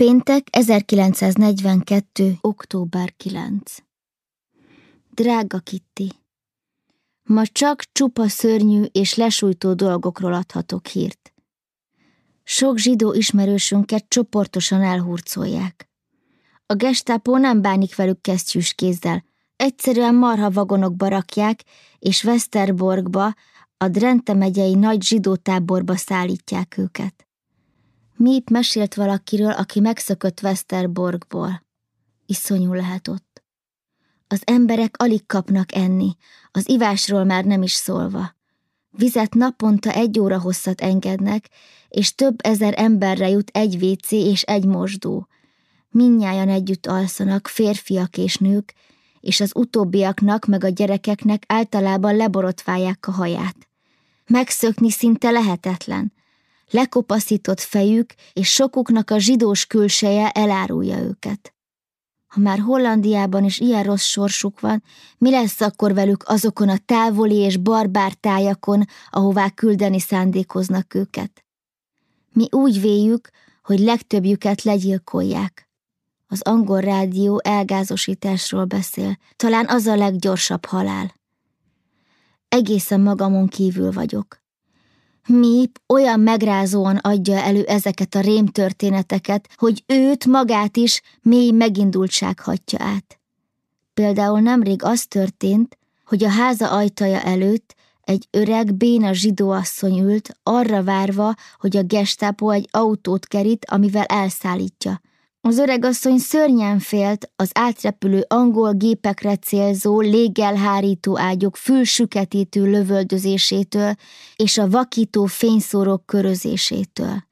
Péntek 1942. október 9. Drága Kitti, ma csak csupa szörnyű és lesújtó dolgokról adhatok hírt. Sok zsidó ismerősünket csoportosan elhurcolják. A gestápó nem bánik velük kesztyűs kézzel, egyszerűen marha vagonokba rakják, és Westerborgba, a Drente megyei nagy zsidó táborba szállítják őket. Mép mesélt valakiről, aki megszökött Westerborgból. Iszonyú lehet ott. Az emberek alig kapnak enni, az ivásról már nem is szólva. Vizet naponta egy óra hosszat engednek, és több ezer emberre jut egy WC és egy mosdó. Minnyájan együtt alszanak, férfiak és nők, és az utóbbiaknak meg a gyerekeknek általában leborotválják a haját. Megszökni szinte lehetetlen – lekopaszított fejük, és sokuknak a zsidós külseje elárulja őket. Ha már Hollandiában is ilyen rossz sorsuk van, mi lesz akkor velük azokon a távoli és barbár tájakon, ahová küldeni szándékoznak őket? Mi úgy véljük, hogy legtöbbjüket legyilkolják. Az angol rádió elgázosításról beszél, talán az a leggyorsabb halál. Egészen magamon kívül vagyok. Mip olyan megrázóan adja elő ezeket a rémtörténeteket, hogy őt magát is mély megindultság hatja át. Például nemrég az történt, hogy a háza ajtaja előtt egy öreg, béna zsidóasszony ült, arra várva, hogy a gestápó egy autót kerít, amivel elszállítja. Az öregasszony szörnyen félt az átrepülő angol gépekre célzó, légelhárító ágyok fülsüketítő lövöldözésétől és a vakító fényszórók körözésétől.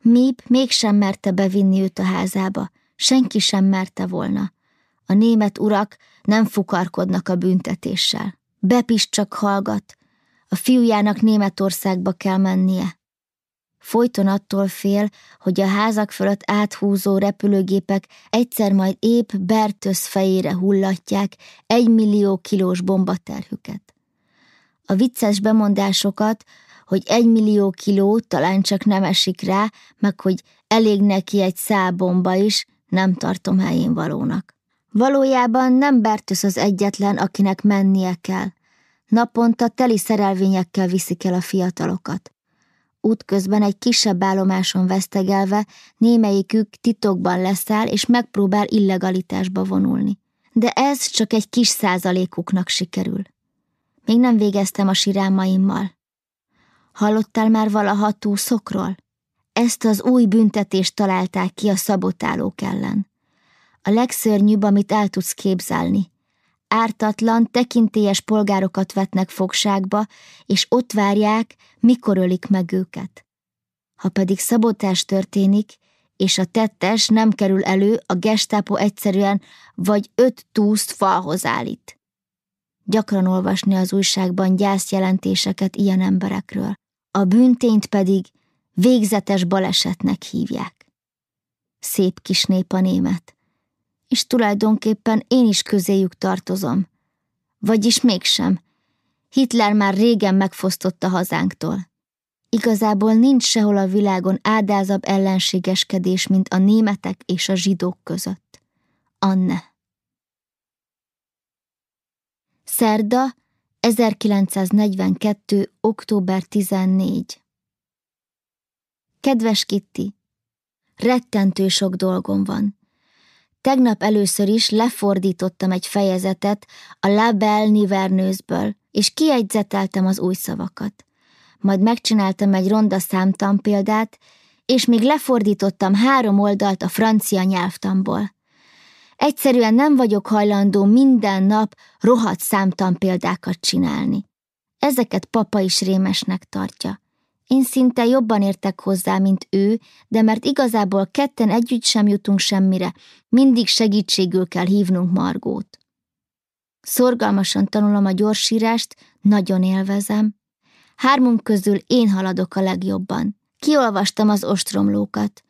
Mip mégsem merte bevinni őt a házába, senki sem merte volna. A német urak nem fukarkodnak a büntetéssel. Bepis csak hallgat, a fiújának Németországba kell mennie. Folyton attól fél, hogy a házak fölött áthúzó repülőgépek egyszer majd épp Bertösz fejére hullatják egy millió kilós bombaterhüket. A vicces bemondásokat, hogy egy millió kiló talán csak nem esik rá, meg hogy elég neki egy szálbomba is, nem tartom helyén valónak. Valójában nem Bertösz az egyetlen, akinek mennie kell. Naponta teli szerelvényekkel viszik el a fiatalokat. Útközben egy kisebb állomáson vesztegelve némelyikük titokban leszáll és megpróbál illegalitásba vonulni. De ez csak egy kis százalékuknak sikerül. Még nem végeztem a sirámaimmal. Hallottál már valaha túszokról? Ezt az új büntetést találták ki a szabotálók ellen. A legszörnyűbb, amit el tudsz képzelni ártatlan, tekintélyes polgárokat vetnek fogságba, és ott várják, mikor ölik meg őket. Ha pedig szabotás történik, és a tettes nem kerül elő, a gestápo egyszerűen vagy öt túszt falhoz állít. Gyakran olvasni az újságban gyászjelentéseket ilyen emberekről. A bűntényt pedig végzetes balesetnek hívják. Szép kis nép a német és tulajdonképpen én is közéjük tartozom. Vagyis mégsem. Hitler már régen megfosztotta hazánktól. Igazából nincs sehol a világon ádázabb ellenségeskedés, mint a németek és a zsidók között. Anne. Szerda, 1942. október 14. Kedves Kitti, rettentő sok dolgom van. Tegnap először is lefordítottam egy fejezetet a La Belle Niverneuse-ből, és kiegyzeteltem az új szavakat. Majd megcsináltam egy ronda példát, és még lefordítottam három oldalt a francia nyelvtamból. Egyszerűen nem vagyok hajlandó minden nap rohadt példákat csinálni. Ezeket papa is rémesnek tartja. Én szinte jobban értek hozzá, mint ő, de mert igazából ketten együtt sem jutunk semmire, mindig segítségül kell hívnunk Margót. Szorgalmasan tanulom a gyorsírást, nagyon élvezem. Hármunk közül én haladok a legjobban. Kiolvastam az ostromlókat.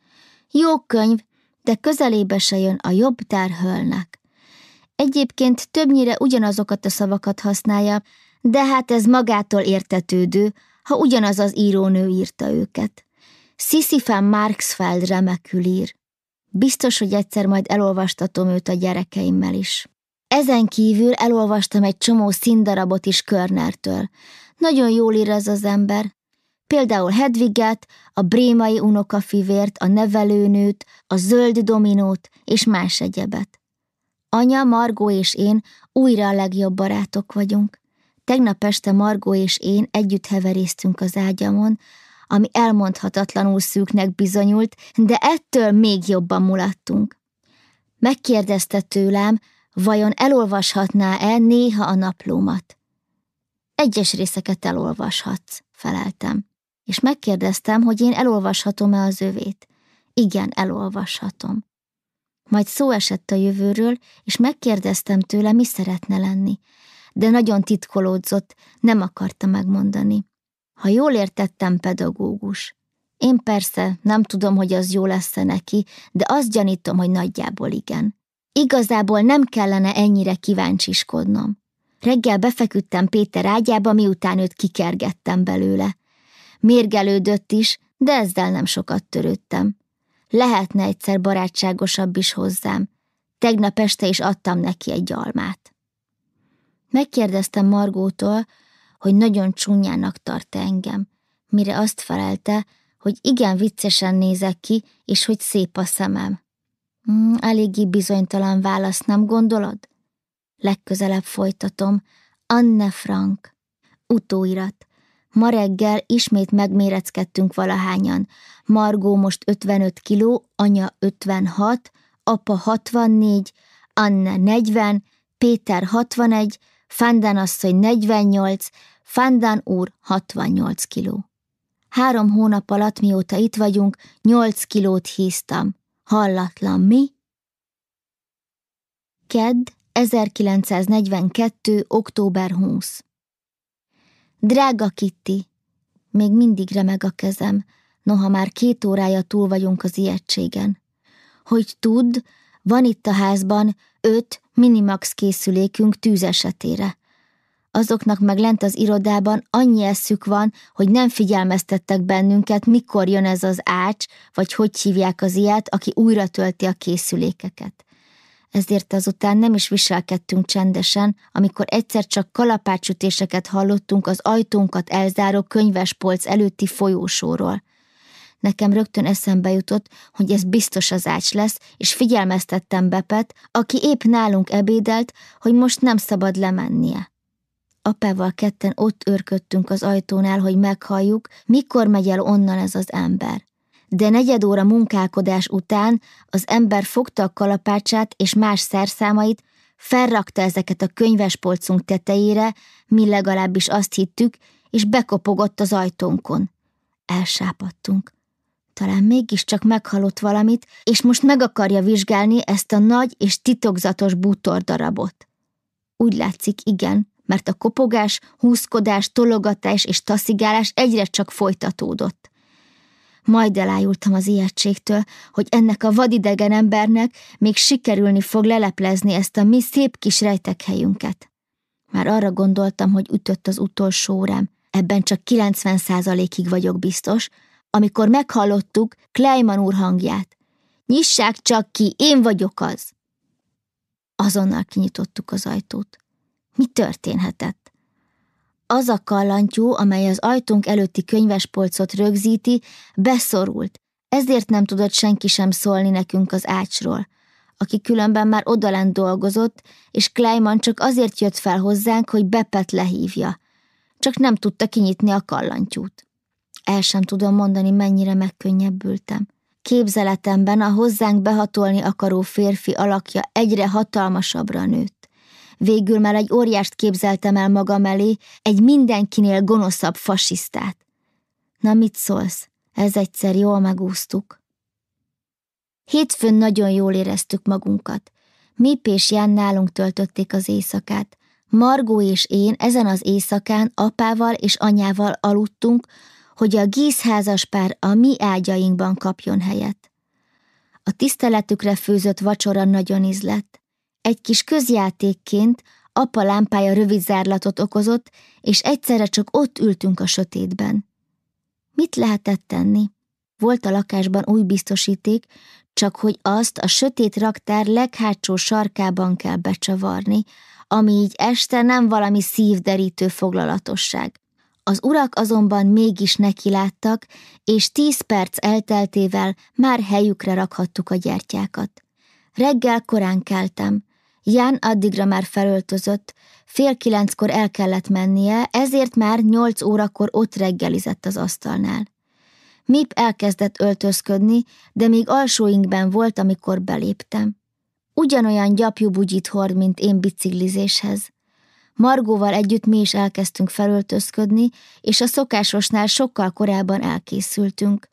Jó könyv, de közelébe se jön a jobb tárhölnek. Egyébként többnyire ugyanazokat a szavakat használja, de hát ez magától értetődő, ha ugyanaz az írónő írta őket. Sisyphán Marksfeld remekül ír. Biztos, hogy egyszer majd elolvastatom őt a gyerekeimmel is. Ezen kívül elolvastam egy csomó színdarabot is Körnertől. Nagyon jól ír ez az ember. Például Hedviget, a brémai unokafivért, a nevelőnőt, a zöld dominót és más egyebet. Anya, Margó és én újra a legjobb barátok vagyunk. Tegnap este Margó és én együtt heveréztünk az ágyamon, ami elmondhatatlanul szűknek bizonyult, de ettől még jobban mulattunk. Megkérdezte tőlem, vajon elolvashatná-e néha a naplómat. Egyes részeket elolvashatsz, feleltem, és megkérdeztem, hogy én elolvashatom-e az övét. Igen, elolvashatom. Majd szó esett a jövőről, és megkérdeztem tőle, mi szeretne lenni, de nagyon titkolódzott, nem akarta megmondani. Ha jól értettem, pedagógus. Én persze nem tudom, hogy az jó lesz-e neki, de azt gyanítom, hogy nagyjából igen. Igazából nem kellene ennyire kíváncsiskodnom. Reggel befeküdtem Péter ágyába, miután őt kikergettem belőle. Mérgelődött is, de ezzel nem sokat törődtem. Lehetne egyszer barátságosabb is hozzám. Tegnap este is adtam neki egy almát. Megkérdeztem Margótól, hogy nagyon csúnyának tart engem, mire azt felelte, hogy igen viccesen nézek ki, és hogy szép a szemem. Mm, eléggé bizonytalan válasz, nem gondolod? Legközelebb folytatom. Anne Frank. Utóirat. Ma reggel ismét megméreckedtünk valahányan. Margó most 55 kiló, anya 56, apa 64, Anne 40, Péter 61, Fandán asszony 48, Fandán úr 68 kiló. Három hónap alatt, mióta itt vagyunk, 8 kilót híztam. Hallatlan mi? Kedd, 1942. október 20. Drága Kitty, még mindig remeg a kezem, noha már két órája túl vagyunk az ijegységen. Hogy tudd, van itt a házban öt minimax készülékünk tűz esetére. Azoknak meg lent az irodában annyi eszük van, hogy nem figyelmeztettek bennünket, mikor jön ez az ács, vagy hogy hívják az ilyet, aki újra tölti a készülékeket ezért azután nem is viselkedtünk csendesen, amikor egyszer csak kalapácsütéseket hallottunk az ajtónkat elzáró könyvespolc előtti folyósóról. Nekem rögtön eszembe jutott, hogy ez biztos az ács lesz, és figyelmeztettem Bepet, aki épp nálunk ebédelt, hogy most nem szabad lemennie. Apával ketten ott őrködtünk az ajtónál, hogy meghalljuk, mikor megy el onnan ez az ember de negyed óra munkálkodás után az ember fogta a kalapácsát és más szerszámait, felrakta ezeket a könyvespolcunk tetejére, mi legalábbis azt hittük, és bekopogott az ajtónkon. Elsápadtunk. Talán mégiscsak meghalott valamit, és most meg akarja vizsgálni ezt a nagy és titokzatos bútordarabot. Úgy látszik, igen, mert a kopogás, húzkodás, tologatás és taszigálás egyre csak folytatódott. Majd elájultam az ijegységtől, hogy ennek a vadidegen embernek még sikerülni fog leleplezni ezt a mi szép kis rejtekhelyünket. Már arra gondoltam, hogy ütött az utolsó órám, ebben csak 90 százalékig vagyok biztos, amikor meghallottuk Kleiman úr hangját. Nyissák csak ki, én vagyok az! Azonnal kinyitottuk az ajtót. Mi történhetett? Az a kallantyú, amely az ajtónk előtti könyvespolcot rögzíti, beszorult, ezért nem tudott senki sem szólni nekünk az ácsról, aki különben már odalent dolgozott, és Kleiman csak azért jött fel hozzánk, hogy Bepet lehívja. Csak nem tudta kinyitni a kallantyút. El sem tudom mondani, mennyire megkönnyebbültem. Képzeletemben a hozzánk behatolni akaró férfi alakja egyre hatalmasabbra nőtt. Végül már egy óriást képzeltem el magam elé, egy mindenkinél gonoszabb fasisztát. Na mit szólsz? Ez egyszer jól megúsztuk. Hétfőn nagyon jól éreztük magunkat. Mip és Jan nálunk töltötték az éjszakát. Margó és én ezen az éjszakán apával és anyával aludtunk, hogy a gízházas pár a mi ágyainkban kapjon helyet. A tiszteletükre főzött vacsora nagyon ízlett. Egy kis közjátékként apa lámpája rövid zárlatot okozott, és egyszerre csak ott ültünk a sötétben. Mit lehetett tenni? Volt a lakásban új biztosíték, csak hogy azt a sötét raktár leghátsó sarkában kell becsavarni, ami így este nem valami szívderítő foglalatosság. Az urak azonban mégis nekiláttak, és tíz perc elteltével már helyükre rakhattuk a gyertyákat. Reggel korán keltem. Ján addigra már felöltözött, fél kilenckor el kellett mennie, ezért már nyolc órakor ott reggelizett az asztalnál. Mip elkezdett öltözködni, de még alsóinkben volt, amikor beléptem. Ugyanolyan gyapjú bugyit hord, mint én biciklizéshez. Margóval együtt mi is elkezdtünk felöltözködni, és a szokásosnál sokkal korábban elkészültünk.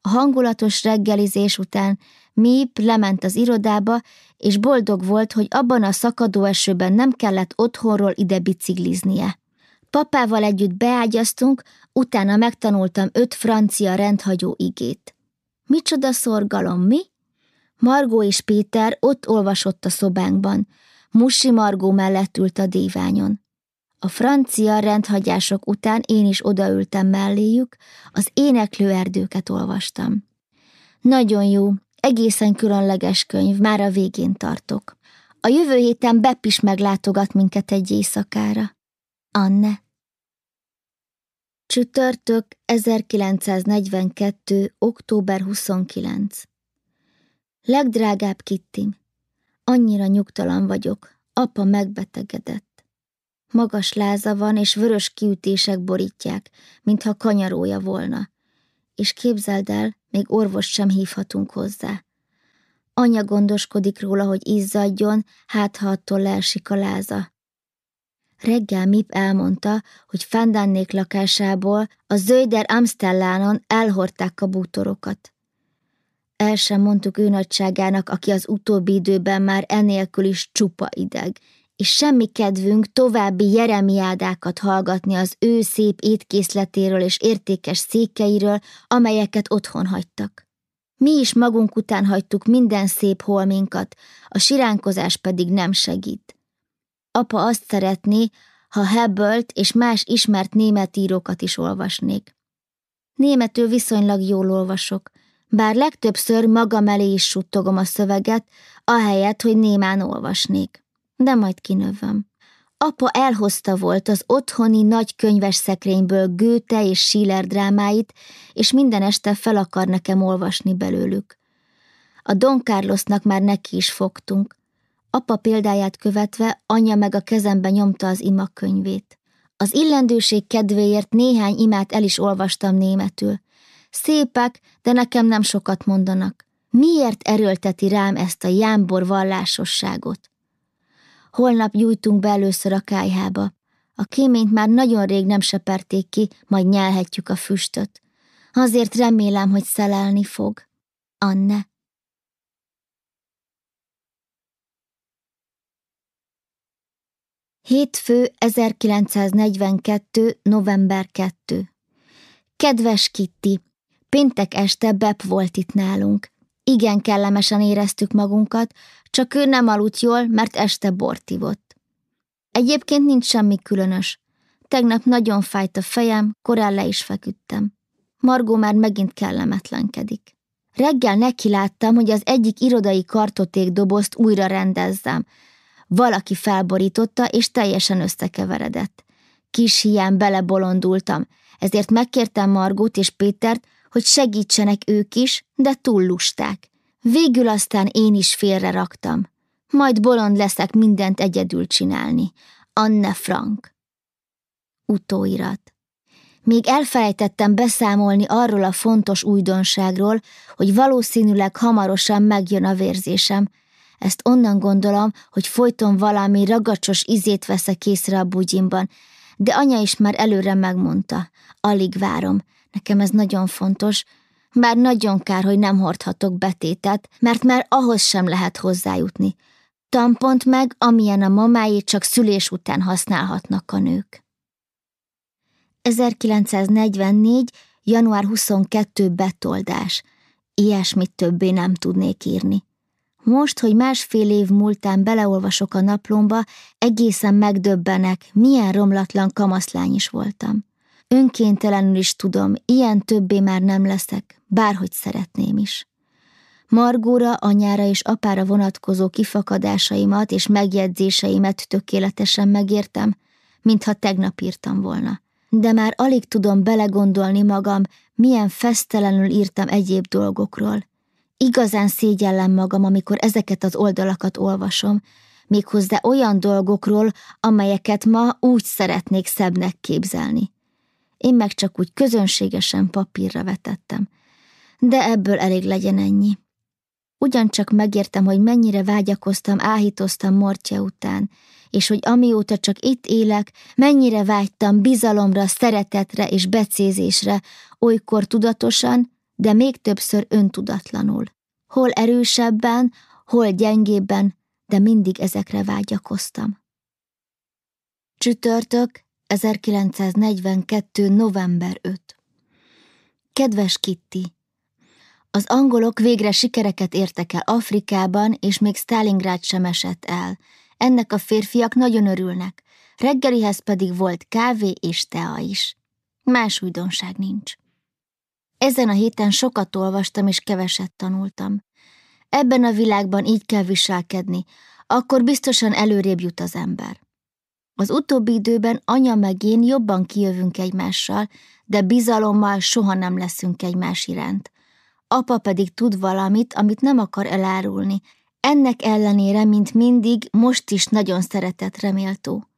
A hangulatos reggelizés után Mip lement az irodába, és boldog volt, hogy abban a szakadó esőben nem kellett otthonról ide bicikliznie. Papával együtt beágyaztunk, utána megtanultam öt francia rendhagyó igét. Micsoda szorgalom, mi? Margó és Péter ott olvasott a szobánkban, Musi Margó mellett ült a díványon. A francia rendhagyások után én is odaültem melléjük, az éneklő erdőket olvastam. Nagyon jó, egészen különleges könyv, már a végén tartok. A jövő héten Bepp is meglátogat minket egy éjszakára. Anne. Csütörtök 1942. október 29. Legdrágább Kittim, annyira nyugtalan vagyok, apa megbetegedett. Magas láza van, és vörös kiütések borítják, mintha kanyarója volna. És képzeld el, még orvos sem hívhatunk hozzá. Anya gondoskodik róla, hogy izzadjon, hát ha attól leesik a láza. Reggel Mip elmondta, hogy Fandannék lakásából a Zöjder Amstellánon elhordták a bútorokat. El sem mondtuk ő nagyságának, aki az utóbbi időben már enélkül is csupa ideg, és semmi kedvünk további jeremiádákat hallgatni az ő szép étkészletéről és értékes székeiről, amelyeket otthon hagytak. Mi is magunk után hagytuk minden szép holminkat, a siránkozás pedig nem segít. Apa azt szeretné, ha Hebbelt és más ismert német írókat is olvasnék. Németül viszonylag jól olvasok, bár legtöbbször magam elé is suttogom a szöveget, ahelyett, hogy némán olvasnék. De majd kinövöm. Apa elhozta volt az otthoni nagy könyves szekrényből Goethe és Schiller drámáit, és minden este fel akar nekem olvasni belőlük. A Don Carlosnak már neki is fogtunk. Apa példáját követve anya meg a kezembe nyomta az ima könyvét. Az illendőség kedvéért néhány imát el is olvastam németül. Szépek, de nekem nem sokat mondanak. Miért erőlteti rám ezt a jámbor vallásosságot? Holnap gyújtunk be először a kájhába. A kéményt már nagyon rég nem seperték ki, majd nyelhetjük a füstöt. Azért remélem, hogy szelelni fog. Anne. Hétfő 1942. november 2. Kedves Kitti, péntek este Bep volt itt nálunk. Igen kellemesen éreztük magunkat, csak ő nem aludt jól, mert este bort ivott. Egyébként nincs semmi különös. Tegnap nagyon fájt a fejem, korán le is feküdtem. Margó már megint kellemetlenkedik. Reggel neki láttam, hogy az egyik irodai kartoték dobozt újra rendezzem, valaki felborította, és teljesen összekeveredett. Kis hián belebolondultam, ezért megkértem Margót és Pétert, hogy segítsenek ők is, de túl lusták. Végül aztán én is félre raktam. Majd bolond leszek mindent egyedül csinálni. Anne Frank. Utóirat. Még elfelejtettem beszámolni arról a fontos újdonságról, hogy valószínűleg hamarosan megjön a vérzésem, ezt onnan gondolom, hogy folyton valami ragacsos izét veszek észre a bugyimban, de anya is már előre megmondta. Alig várom. Nekem ez nagyon fontos, bár nagyon kár, hogy nem hordhatok betétet, mert már ahhoz sem lehet hozzájutni. Tampont meg, amilyen a mamáé csak szülés után használhatnak a nők. 1944. január 22. betoldás. Ilyesmit többé nem tudnék írni. Most, hogy másfél év múltán beleolvasok a naplomba, egészen megdöbbenek, milyen romlatlan kamaszlány is voltam. Önkéntelenül is tudom, ilyen többé már nem leszek, bárhogy szeretném is. Margóra, anyára és apára vonatkozó kifakadásaimat és megjegyzéseimet tökéletesen megértem, mintha tegnap írtam volna. De már alig tudom belegondolni magam, milyen fesztelenül írtam egyéb dolgokról. Igazán szégyellem magam, amikor ezeket az oldalakat olvasom, méghozzá olyan dolgokról, amelyeket ma úgy szeretnék szebbnek képzelni. Én meg csak úgy közönségesen papírra vetettem. De ebből elég legyen ennyi. Ugyancsak megértem, hogy mennyire vágyakoztam, áhítoztam Mortja után, és hogy amióta csak itt élek, mennyire vágytam bizalomra, szeretetre és becézésre, olykor tudatosan, de még többször öntudatlanul. Hol erősebben, hol gyengébben, de mindig ezekre vágyakoztam. Csütörtök, 1942. november 5. Kedves Kitty! Az angolok végre sikereket értek el Afrikában, és még Stalingrád sem esett el. Ennek a férfiak nagyon örülnek. Reggelihez pedig volt kávé és tea is. Más újdonság nincs. Ezen a héten sokat olvastam és keveset tanultam. Ebben a világban így kell viselkedni, akkor biztosan előrébb jut az ember. Az utóbbi időben anya meg én jobban kijövünk egymással, de bizalommal soha nem leszünk egymás iránt. Apa pedig tud valamit, amit nem akar elárulni. Ennek ellenére, mint mindig, most is nagyon szeretett reméltó.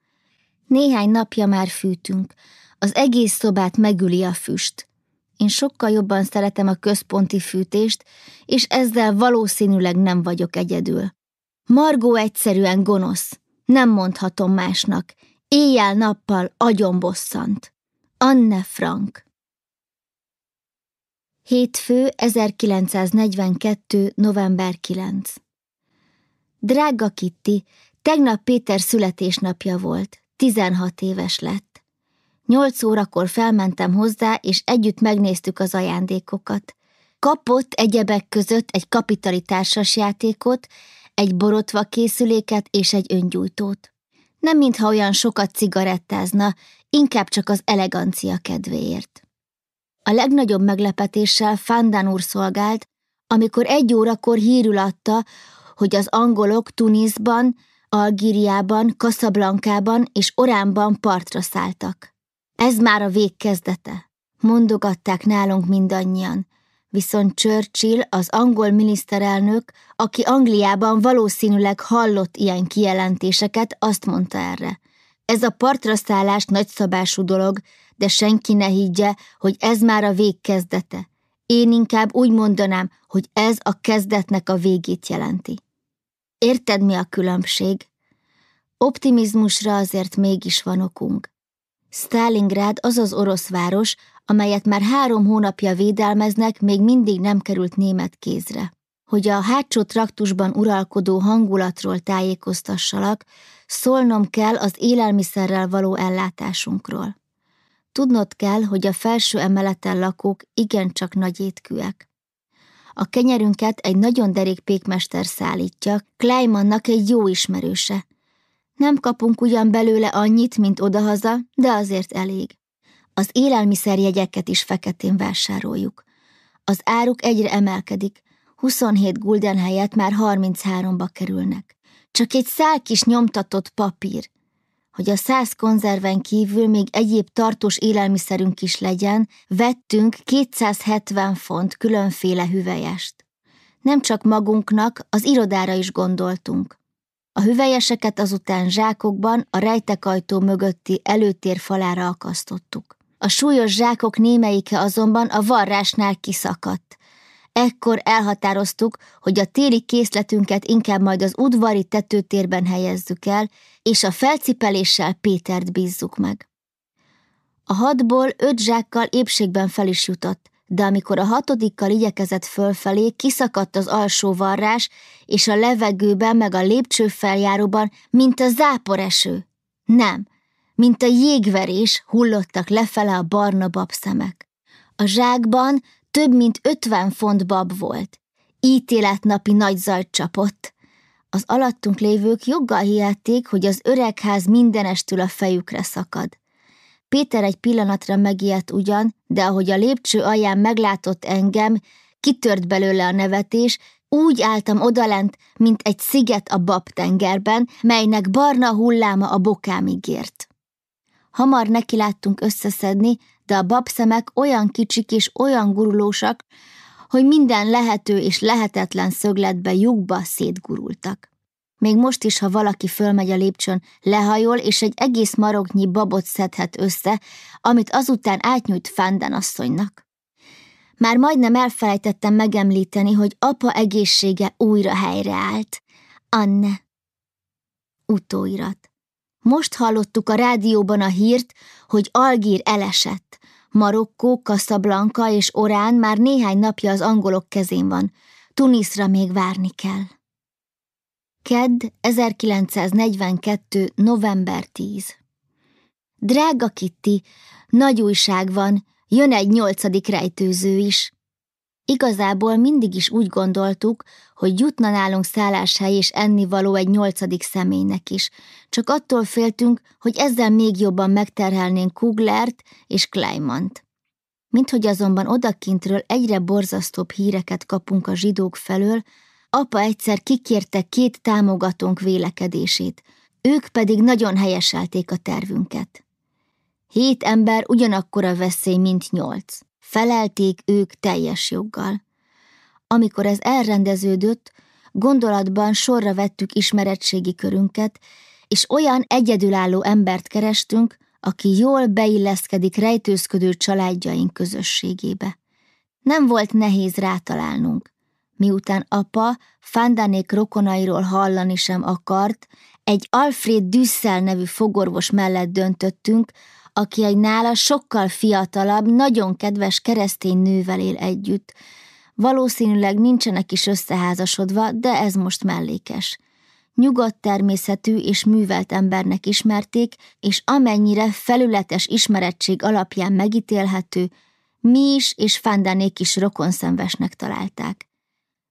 Néhány napja már fűtünk. Az egész szobát megüli a füst. Én sokkal jobban szeretem a központi fűtést, és ezzel valószínűleg nem vagyok egyedül. Margó egyszerűen gonosz, nem mondhatom másnak, éjjel-nappal agyonbosszant. Anne Frank Hétfő 1942. november 9 Drága Kitty, tegnap Péter születésnapja volt, 16 éves lett. Nyolc órakor felmentem hozzá, és együtt megnéztük az ajándékokat. Kapott egyebek között egy kapitali társasjátékot, egy borotva készüléket és egy öngyújtót. Nem mintha olyan sokat cigarettázna, inkább csak az elegancia kedvéért. A legnagyobb meglepetéssel Fandán úr szolgált, amikor egy órakor hírül adta, hogy az angolok Tunisban, Algíriában, Kaszablankában és Oránban partra szálltak. Ez már a vég kezdete, mondogatták nálunk mindannyian, viszont Churchill, az angol miniszterelnök, aki Angliában valószínűleg hallott ilyen kijelentéseket, azt mondta erre. Ez a partraszállás nagyszabású dolog, de senki ne higgye, hogy ez már a vég kezdete. Én inkább úgy mondanám, hogy ez a kezdetnek a végét jelenti. Érted, mi a különbség? Optimizmusra azért mégis van okunk. Stalingrad az az orosz város, amelyet már három hónapja védelmeznek, még mindig nem került német kézre. Hogy a hátsó traktusban uralkodó hangulatról tájékoztassalak, szólnom kell az élelmiszerrel való ellátásunkról. Tudnod kell, hogy a felső emeleten lakók igencsak nagy étkűek. A kenyerünket egy nagyon derék pékmester szállítja, Kleimannak egy jó ismerőse. Nem kapunk ugyan belőle annyit, mint odahaza, de azért elég. Az élelmiszerjegyeket is feketén vásároljuk. Az áruk egyre emelkedik, 27 gulden helyett már 33-ba kerülnek. Csak egy szál kis nyomtatott papír, hogy a száz konzerven kívül még egyéb tartós élelmiszerünk is legyen, vettünk 270 font különféle hüvelyest. Nem csak magunknak, az irodára is gondoltunk. A hüvelyeseket azután zsákokban a rejtekajtó mögötti előtér falára akasztottuk. A súlyos zsákok némelyike azonban a varrásnál kiszakadt. Ekkor elhatároztuk, hogy a téli készletünket inkább majd az udvari tetőtérben helyezzük el, és a felcipeléssel Pétert bízzuk meg. A hatból öt zsákkal épségben fel is jutott, de amikor a hatodikkal igyekezett fölfelé, kiszakadt az alsó varrás, és a levegőben meg a lépcső feljáróban, mint a záporeső. Nem, mint a jégverés hullottak lefele a barna babszemek. A zsákban több mint ötven font bab volt. Ítéletnapi nagy zajt csapott. Az alattunk lévők joggal hihették, hogy az öregház mindenestül a fejükre szakad. Péter egy pillanatra megijedt ugyan, de ahogy a lépcső alján meglátott engem, kitört belőle a nevetés, Úgy álltam odalent, mint egy sziget a Bab-tengerben, melynek barna hulláma a bokámig ért. Hamar nekiláttunk összeszedni, de a babszemek olyan kicsik és olyan gurulósak, hogy minden lehető és lehetetlen szögletbe lyukba szétgurultak. Még most is, ha valaki fölmegy a lépcsőn, lehajol, és egy egész marognyi babot szedhet össze, amit azután átnyújt Fanden asszonynak. Már majdnem elfelejtettem megemlíteni, hogy apa egészsége újra helyreállt. Anne. Utóirat. Most hallottuk a rádióban a hírt, hogy Algír elesett. Marokkó, Casablanca és Orán már néhány napja az angolok kezén van. Tunisra még várni kell. Kedd 1942. november 10. Drága Kitty, nagy újság van, jön egy nyolcadik rejtőző is. Igazából mindig is úgy gondoltuk, hogy jutna nálunk szálláshely és ennivaló egy nyolcadik személynek is, csak attól féltünk, hogy ezzel még jobban megterhelnénk Kuglert és Kleimant. Mint hogy azonban odakintről egyre borzasztóbb híreket kapunk a zsidók felől, apa egyszer kikérte két támogatónk vélekedését, ők pedig nagyon helyeselték a tervünket. Hét ember ugyanakkora veszély, mint nyolc. Felelték ők teljes joggal. Amikor ez elrendeződött, gondolatban sorra vettük ismeretségi körünket, és olyan egyedülálló embert kerestünk, aki jól beilleszkedik rejtőzködő családjaink közösségébe. Nem volt nehéz rátalálnunk. Miután apa Fandanék rokonairól hallani sem akart, egy Alfred Düssel nevű fogorvos mellett döntöttünk, aki egy nála sokkal fiatalabb, nagyon kedves keresztény nővel él együtt. Valószínűleg nincsenek is összeházasodva, de ez most mellékes. Nyugodt természetű és művelt embernek ismerték, és amennyire felületes ismerettség alapján megítélhető, mi is és Fandanék is rokonszenvesnek találták.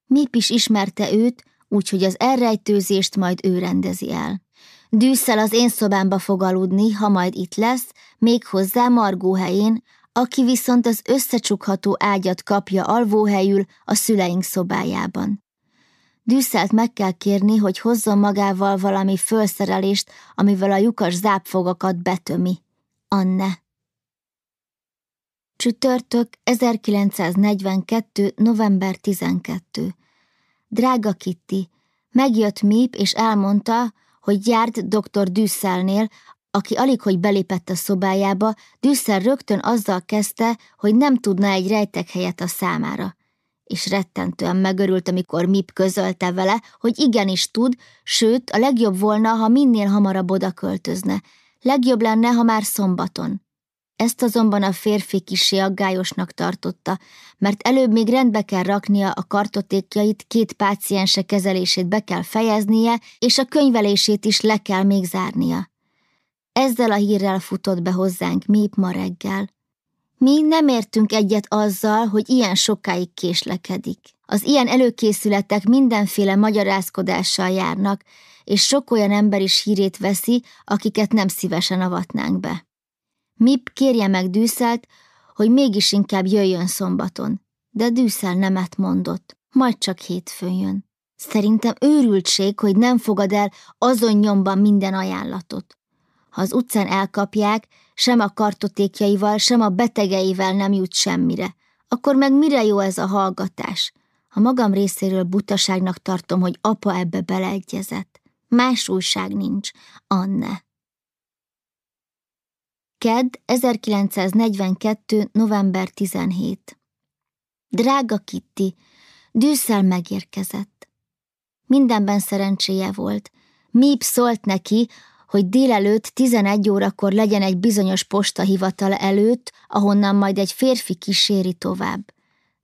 Mip is ismerte őt, úgyhogy az elrejtőzést majd ő rendezi el. Dűszel az én szobámba fog aludni, ha majd itt lesz, még hozzá Margó helyén, aki viszont az összecsukható ágyat kapja alvóhelyül a szüleink szobájában. Dűszelt meg kell kérni, hogy hozzon magával valami fölszerelést, amivel a lyukas zápfogakat betömi. Anne. Csütörtök 1942. november 12. Drága Kitty, megjött Mip és elmondta, hogy járt dr. Düsszelnél, aki alig hogy belépett a szobájába, Düsszel rögtön azzal kezdte, hogy nem tudna egy rejtek helyet a számára. És rettentően megörült, amikor Mip közölte vele, hogy igenis tud, sőt, a legjobb volna, ha minél hamarabb oda költözne. Legjobb lenne, ha már szombaton. Ezt azonban a férfi kisé aggályosnak tartotta, mert előbb még rendbe kell raknia a kartotékjait, két páciense kezelését be kell fejeznie, és a könyvelését is le kell még zárnia. Ezzel a hírrel futott be hozzánk Mép ma reggel. Mi nem értünk egyet azzal, hogy ilyen sokáig késlekedik. Az ilyen előkészületek mindenféle magyarázkodással járnak, és sok olyan ember is hírét veszi, akiket nem szívesen avatnánk be. Mip kérje meg Dűszelt, hogy mégis inkább jöjjön szombaton, de Dűszel nemet mondott, majd csak hétfőn jön. Szerintem őrültség, hogy nem fogad el azon nyomban minden ajánlatot. Ha az utcán elkapják, sem a kartotékjaival, sem a betegeivel nem jut semmire, akkor meg mire jó ez a hallgatás? A magam részéről butaságnak tartom, hogy apa ebbe beleegyezett. Más újság nincs, Anne. Kedd 1942. november 17. Drága Kitty, Dűszel megérkezett. Mindenben szerencséje volt. Mip szólt neki, hogy délelőtt 11 órakor legyen egy bizonyos postahivatal előtt, ahonnan majd egy férfi kíséri tovább.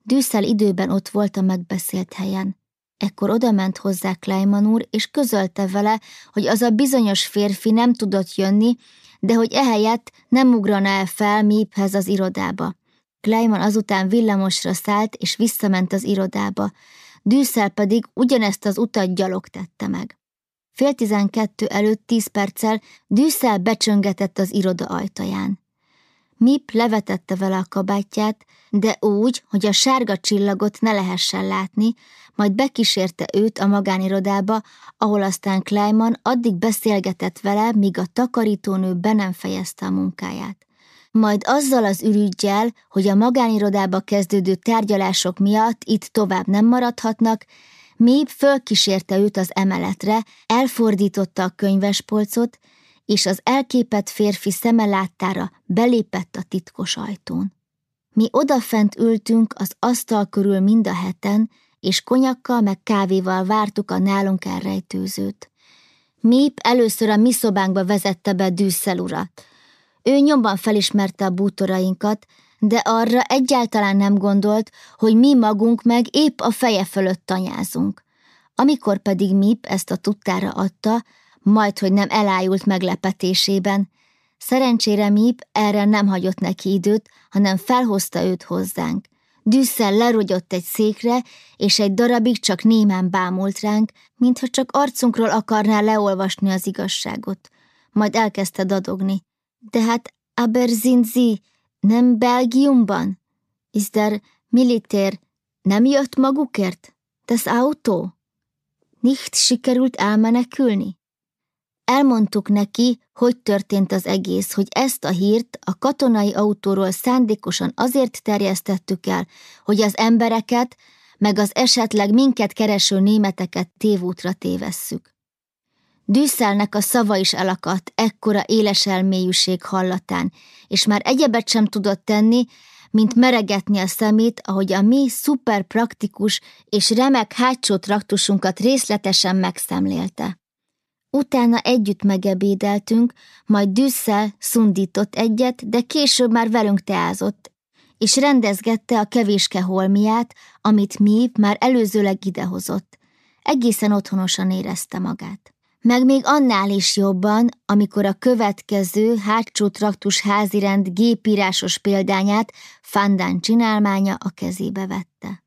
Dűszel időben ott volt a megbeszélt helyen. Ekkor odament hozzá Kleiman úr, és közölte vele, hogy az a bizonyos férfi nem tudott jönni, de hogy ehelyett nem ugrana el fel Miphez az irodába. Kleiman azután villamosra szállt, és visszament az irodába. Dűszel pedig ugyanezt az utat gyalog tette meg. Fél tizenkettő előtt tíz perccel Dűszel becsöngetett az iroda ajtaján. Mip levetette vele a kabátját, de úgy, hogy a sárga csillagot ne lehessen látni, majd bekísérte őt a magánirodába, ahol aztán Kleiman addig beszélgetett vele, míg a takarítónő be nem fejezte a munkáját. Majd azzal az ürügyjel, hogy a magánirodába kezdődő tárgyalások miatt itt tovább nem maradhatnak, Méb fölkísérte őt az emeletre, elfordította a könyvespolcot, és az elképett férfi szeme láttára belépett a titkos ajtón. Mi odafent ültünk az asztal körül mind a heten, és konyakkal meg kávéval vártuk a nálunk elrejtőzőt. Mép először a mi szobánkba vezette be Düsszel urat. Ő nyomban felismerte a bútorainkat, de arra egyáltalán nem gondolt, hogy mi magunk meg épp a feje fölött tanyázunk. Amikor pedig Mip ezt a tudtára adta, majd hogy nem elájult meglepetésében, szerencsére Mip erre nem hagyott neki időt, hanem felhozta őt hozzánk. Düsszel lerogyott egy székre, és egy darabig csak némán bámult ránk, mintha csak arcunkról akarná leolvasni az igazságot. Majd elkezdte dadogni. De hát Aberzinzi nem Belgiumban? Is der Militär nem jött magukért? Das Auto? Nicht sikerült elmenekülni? Elmondtuk neki, hogy történt az egész, hogy ezt a hírt a katonai autóról szándékosan azért terjesztettük el, hogy az embereket, meg az esetleg minket kereső németeket tévútra tévesszük. Dűszelnek a szava is elakadt, ekkora éles elmélyűség hallatán, és már egyebet sem tudott tenni, mint meregetni a szemét, ahogy a mi szuperpraktikus és remek hátsó traktusunkat részletesen megszemlélte. Utána együtt megebédeltünk, majd Düsszel szundított egyet, de később már velünk teázott, és rendezgette a kevéske holmiát, amit mi már előzőleg idehozott. Egészen otthonosan érezte magát. Meg még annál is jobban, amikor a következő hátsó traktus házirend gépírásos példányát Fandán csinálmánya a kezébe vette.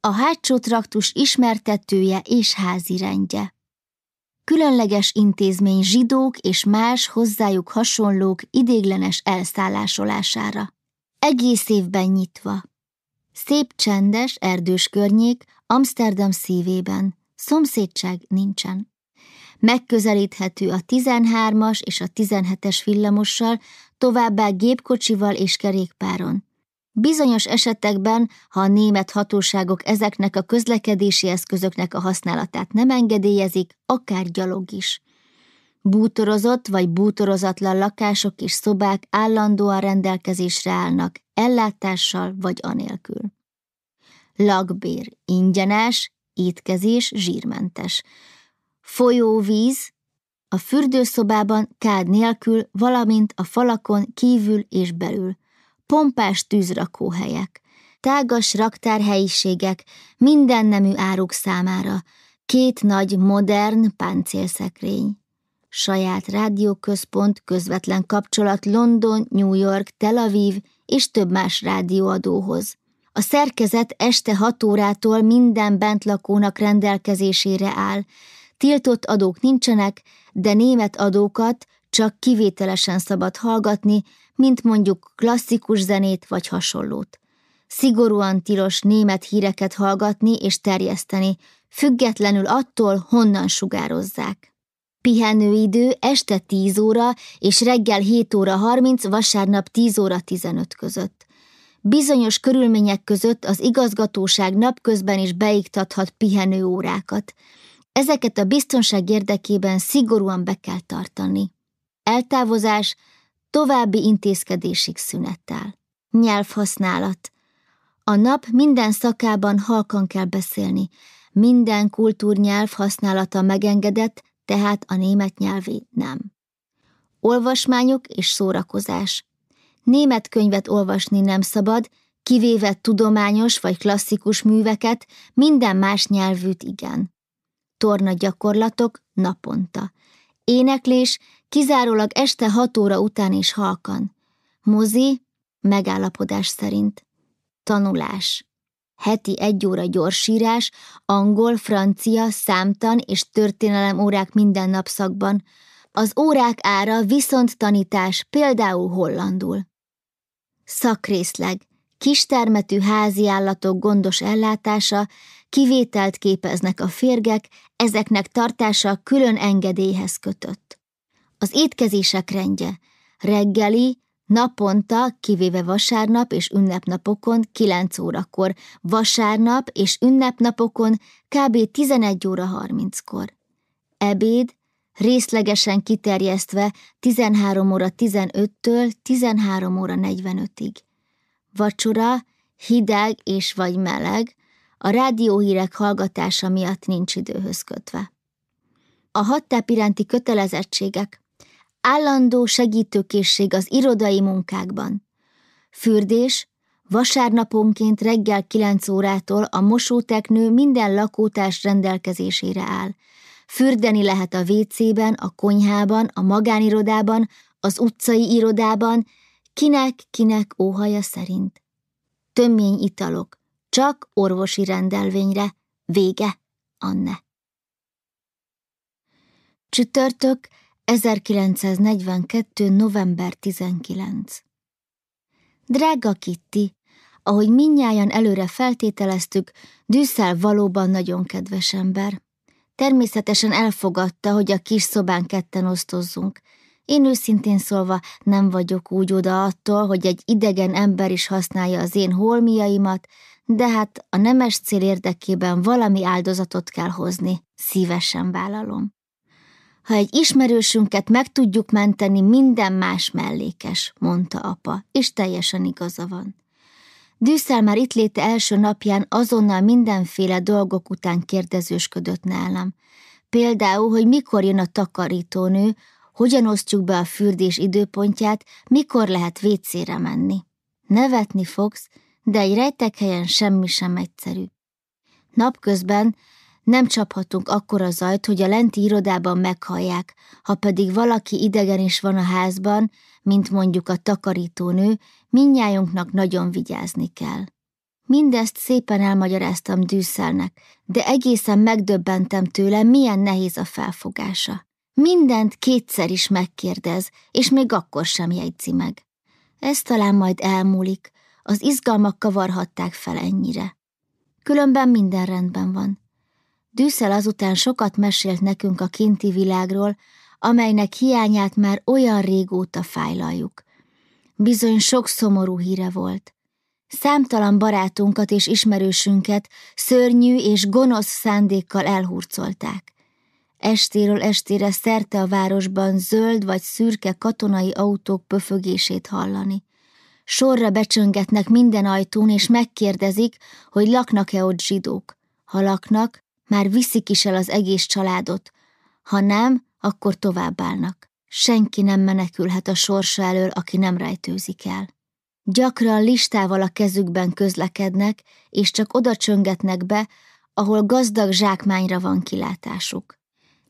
A hátsó traktus ismertetője és házirendje. Különleges intézmény zsidók és más hozzájuk hasonlók idéglenes elszállásolására. Egész évben nyitva. Szép csendes, erdős környék Amsterdam szívében. Szomszédság nincsen megközelíthető a 13-as és a 17-es villamossal, továbbá gépkocsival és kerékpáron. Bizonyos esetekben, ha a német hatóságok ezeknek a közlekedési eszközöknek a használatát nem engedélyezik, akár gyalog is. Bútorozott vagy bútorozatlan lakások és szobák állandóan rendelkezésre állnak, ellátással vagy anélkül. Lakbér ingyenes, étkezés zsírmentes folyóvíz, a fürdőszobában kád nélkül, valamint a falakon kívül és belül, pompás tűzrakóhelyek, tágas raktárhelyiségek minden nemű áruk számára, két nagy, modern páncélszekrény. Saját rádióközpont, közvetlen kapcsolat London, New York, Tel Aviv és több más rádióadóhoz. A szerkezet este hat órától minden bentlakónak rendelkezésére áll, Tiltott adók nincsenek, de német adókat csak kivételesen szabad hallgatni, mint mondjuk klasszikus zenét vagy hasonlót. Szigorúan tilos német híreket hallgatni és terjeszteni, függetlenül attól, honnan sugározzák. Pihenőidő este 10 óra és reggel 7 óra 30, vasárnap 10 óra 15 között. Bizonyos körülmények között az igazgatóság napközben is beiktathat pihenő órákat. Ezeket a biztonság érdekében szigorúan be kell tartani. Eltávozás további intézkedésig szünettel. Nyelvhasználat. A nap minden szakában halkan kell beszélni, minden kultúrnyelv használata megengedett, tehát a német nyelvé nem. Olvasmányok és szórakozás. Német könyvet olvasni nem szabad, kivéve tudományos vagy klasszikus műveket, minden más nyelvűt igen torna gyakorlatok naponta. Éneklés kizárólag este hat óra után is halkan. Mozi megállapodás szerint. Tanulás. Heti egy óra gyorsírás, angol, francia, számtan és történelem órák minden napszakban. Az órák ára viszont tanítás, például hollandul. Szakrészleg. Kistermetű házi állatok gondos ellátása, kivételt képeznek a férgek, ezeknek tartása külön engedélyhez kötött. Az étkezések rendje. Reggeli, naponta, kivéve vasárnap és ünnepnapokon 9 órakor, vasárnap és ünnepnapokon kb. 11 óra 30-kor. Ebéd, részlegesen kiterjesztve 13 óra 15-től 13 óra 45-ig. Vacsora, hideg és vagy meleg, a rádióhírek hallgatása miatt nincs időhöz kötve. A hadtáp iránti kötelezettségek, állandó segítőkészség az irodai munkákban, fürdés, vasárnaponként reggel 9 órától a mosóteknő minden lakótárs rendelkezésére áll, Fürdeni lehet a WC-ben, a konyhában, a magánirodában, az utcai irodában, kinek-kinek óhaja szerint. Tömmény italok, csak orvosi rendelvényre, vége, Anne. Csütörtök, 1942. november 19. Drága Kitty, ahogy minnyáján előre feltételeztük, Düsszel valóban nagyon kedves ember. Természetesen elfogadta, hogy a kis szobán ketten osztozzunk. Én őszintén szólva nem vagyok úgy oda attól, hogy egy idegen ember is használja az én holmiaimat, de hát a nemes cél érdekében valami áldozatot kell hozni, szívesen vállalom. Ha egy ismerősünket meg tudjuk menteni, minden más mellékes, mondta apa, és teljesen igaza van. Dűszel már itt léte első napján azonnal mindenféle dolgok után kérdezősködött nálam. Például, hogy mikor jön a takarítónő, hogyan osztjuk be a fürdés időpontját, mikor lehet vécére menni. Nevetni fogsz, de egy rejtek helyen semmi sem egyszerű. Napközben nem csaphatunk akkora zajt, hogy a lenti irodában meghallják, ha pedig valaki idegen is van a házban, mint mondjuk a takarítónő, minnyájunknak nagyon vigyázni kell. Mindezt szépen elmagyaráztam Dűszelnek, de egészen megdöbbentem tőle, milyen nehéz a felfogása. Mindent kétszer is megkérdez, és még akkor sem jegyzi meg. Ez talán majd elmúlik, az izgalmak kavarhatták fel ennyire. Különben minden rendben van. Dűszel azután sokat mesélt nekünk a kinti világról, amelynek hiányát már olyan régóta fájlaljuk. Bizony sok szomorú híre volt. Számtalan barátunkat és ismerősünket szörnyű és gonosz szándékkal elhurcolták. Estéről estére szerte a városban zöld vagy szürke katonai autók pöfögését hallani. Sorra becsöngetnek minden ajtón, és megkérdezik, hogy laknak-e ott zsidók. Ha laknak, már viszik is el az egész családot, ha nem, akkor továbbállnak. Senki nem menekülhet a sorsa elől, aki nem rejtőzik el. Gyakran listával a kezükben közlekednek, és csak oda csöngetnek be, ahol gazdag zsákmányra van kilátásuk.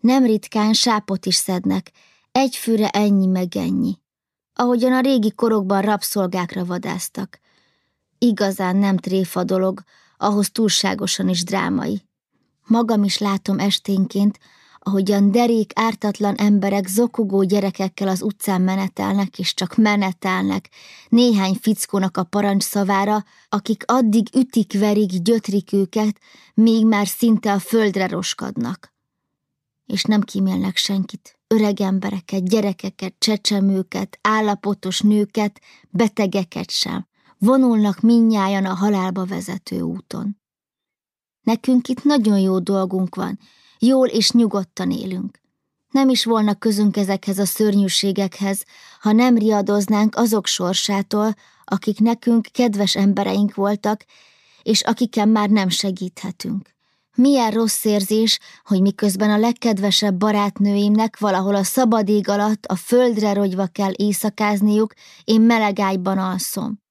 Nem ritkán sápot is szednek, egy fűre ennyi meg ennyi. Ahogyan a régi korokban rabszolgákra vadáztak. Igazán nem tréfa dolog, ahhoz túlságosan is drámai. Magam is látom esténként, ahogyan derék ártatlan emberek zokogó gyerekekkel az utcán menetelnek, és csak menetelnek, néhány fickónak a parancs szavára, akik addig ütik-verik, gyötrik őket, míg már szinte a földre roskadnak. És nem kímélnek senkit, öreg embereket, gyerekeket, csecsemőket, állapotos nőket, betegeket sem. Vonulnak minnyájan a halálba vezető úton. Nekünk itt nagyon jó dolgunk van, jól és nyugodtan élünk. Nem is volna közünk ezekhez a szörnyűségekhez, ha nem riadoznánk azok sorsától, akik nekünk kedves embereink voltak, és akiken már nem segíthetünk. Milyen rossz érzés, hogy miközben a legkedvesebb barátnőimnek valahol a szabad ég alatt a földre rogyva kell éjszakázniuk, én melegágyban alszom.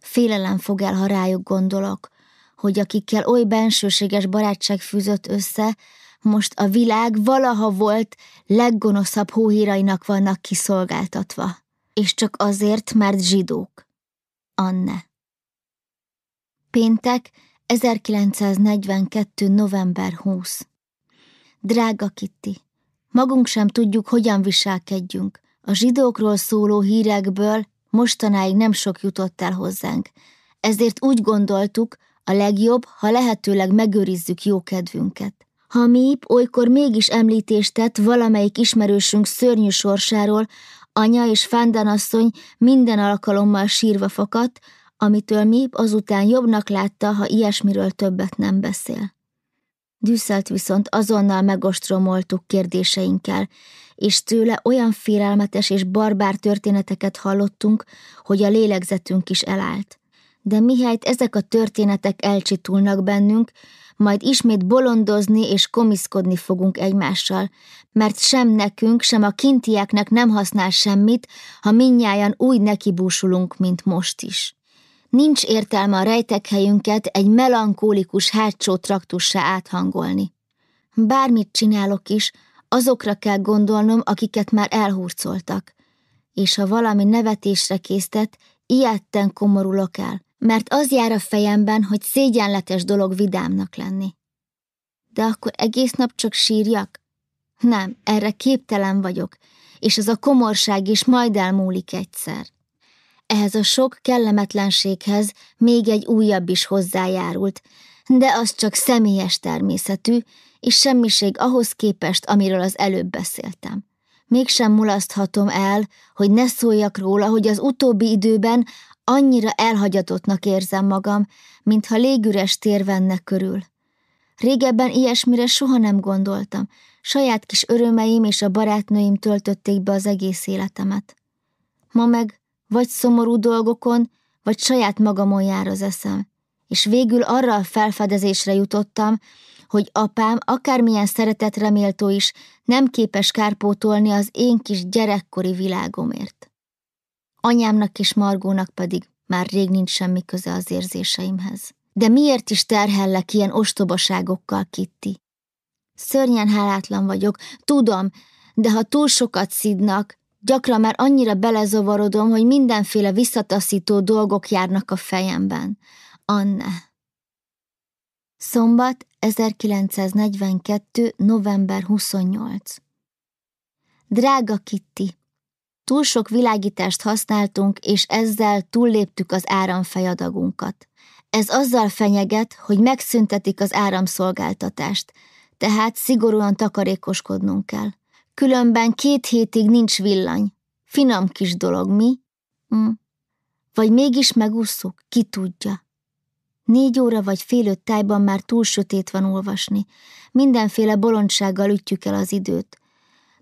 Félelem fog el, ha rájuk gondolok, hogy akikkel oly bensőséges barátság fűzött össze, most a világ valaha volt leggonoszabb hóhírainak vannak kiszolgáltatva, és csak azért, mert zsidók. Anne Péntek, 1942. november 20 Drága Kitty, magunk sem tudjuk, hogyan viselkedjünk. A zsidókról szóló hírekből mostanáig nem sok jutott el hozzánk, ezért úgy gondoltuk, a legjobb, ha lehetőleg megőrizzük jó kedvünket. Ha Míp olykor mégis említést tett valamelyik ismerősünk szörnyű sorsáról, anya és Fándanasszony minden alkalommal sírva fakadt, amitől Míp azután jobbnak látta, ha ilyesmiről többet nem beszél. Düsszelt viszont azonnal megostromoltuk kérdéseinkkel, és tőle olyan félelmetes és barbár történeteket hallottunk, hogy a lélegzetünk is elállt. De mihelyt ezek a történetek elcsitulnak bennünk, majd ismét bolondozni és komiszkodni fogunk egymással, mert sem nekünk, sem a kintieknek nem használ semmit, ha minnyáján úgy nekibúsulunk, mint most is. Nincs értelme a rejtekhelyünket egy melankólikus hátsó traktussá áthangolni. Bármit csinálok is, azokra kell gondolnom, akiket már elhurcoltak, és ha valami nevetésre késztet, ilyetten komorulok el, mert az jár a fejemben, hogy szégyenletes dolog vidámnak lenni. De akkor egész nap csak sírjak? Nem, erre képtelen vagyok, és ez a komorság is majd elmúlik egyszer. Ehhez a sok kellemetlenséghez még egy újabb is hozzájárult, de az csak személyes természetű, és semmiség ahhoz képest, amiről az előbb beszéltem. Mégsem mulaszthatom el, hogy ne szóljak róla, hogy az utóbbi időben annyira elhagyatottnak érzem magam, mintha légüres tér venne körül. Régebben ilyesmire soha nem gondoltam, saját kis örömeim és a barátnőim töltötték be az egész életemet. Ma meg vagy szomorú dolgokon, vagy saját magamon jár az eszem, és végül arra a felfedezésre jutottam, hogy apám, akármilyen szeretetreméltó is, nem képes kárpótolni az én kis gyerekkori világomért. Anyámnak és Margónak pedig már rég nincs semmi köze az érzéseimhez. De miért is terhellek ilyen ostobaságokkal, Kitti? Szörnyen hálátlan vagyok, tudom, de ha túl sokat szidnak, gyakran már annyira belezavarodom, hogy mindenféle visszataszító dolgok járnak a fejemben. Anne. Szombat, 1942. november 28. Drága Kitti, túl sok világítást használtunk, és ezzel túlléptük az áramfejadagunkat. Ez azzal fenyeget, hogy megszüntetik az áramszolgáltatást, tehát szigorúan takarékoskodnunk kell. Különben két hétig nincs villany. Finom kis dolog, mi? Hm. Vagy mégis megúszuk, ki tudja. Négy óra vagy fél öt tájban már túl sötét van olvasni. Mindenféle bolondsággal ütjük el az időt.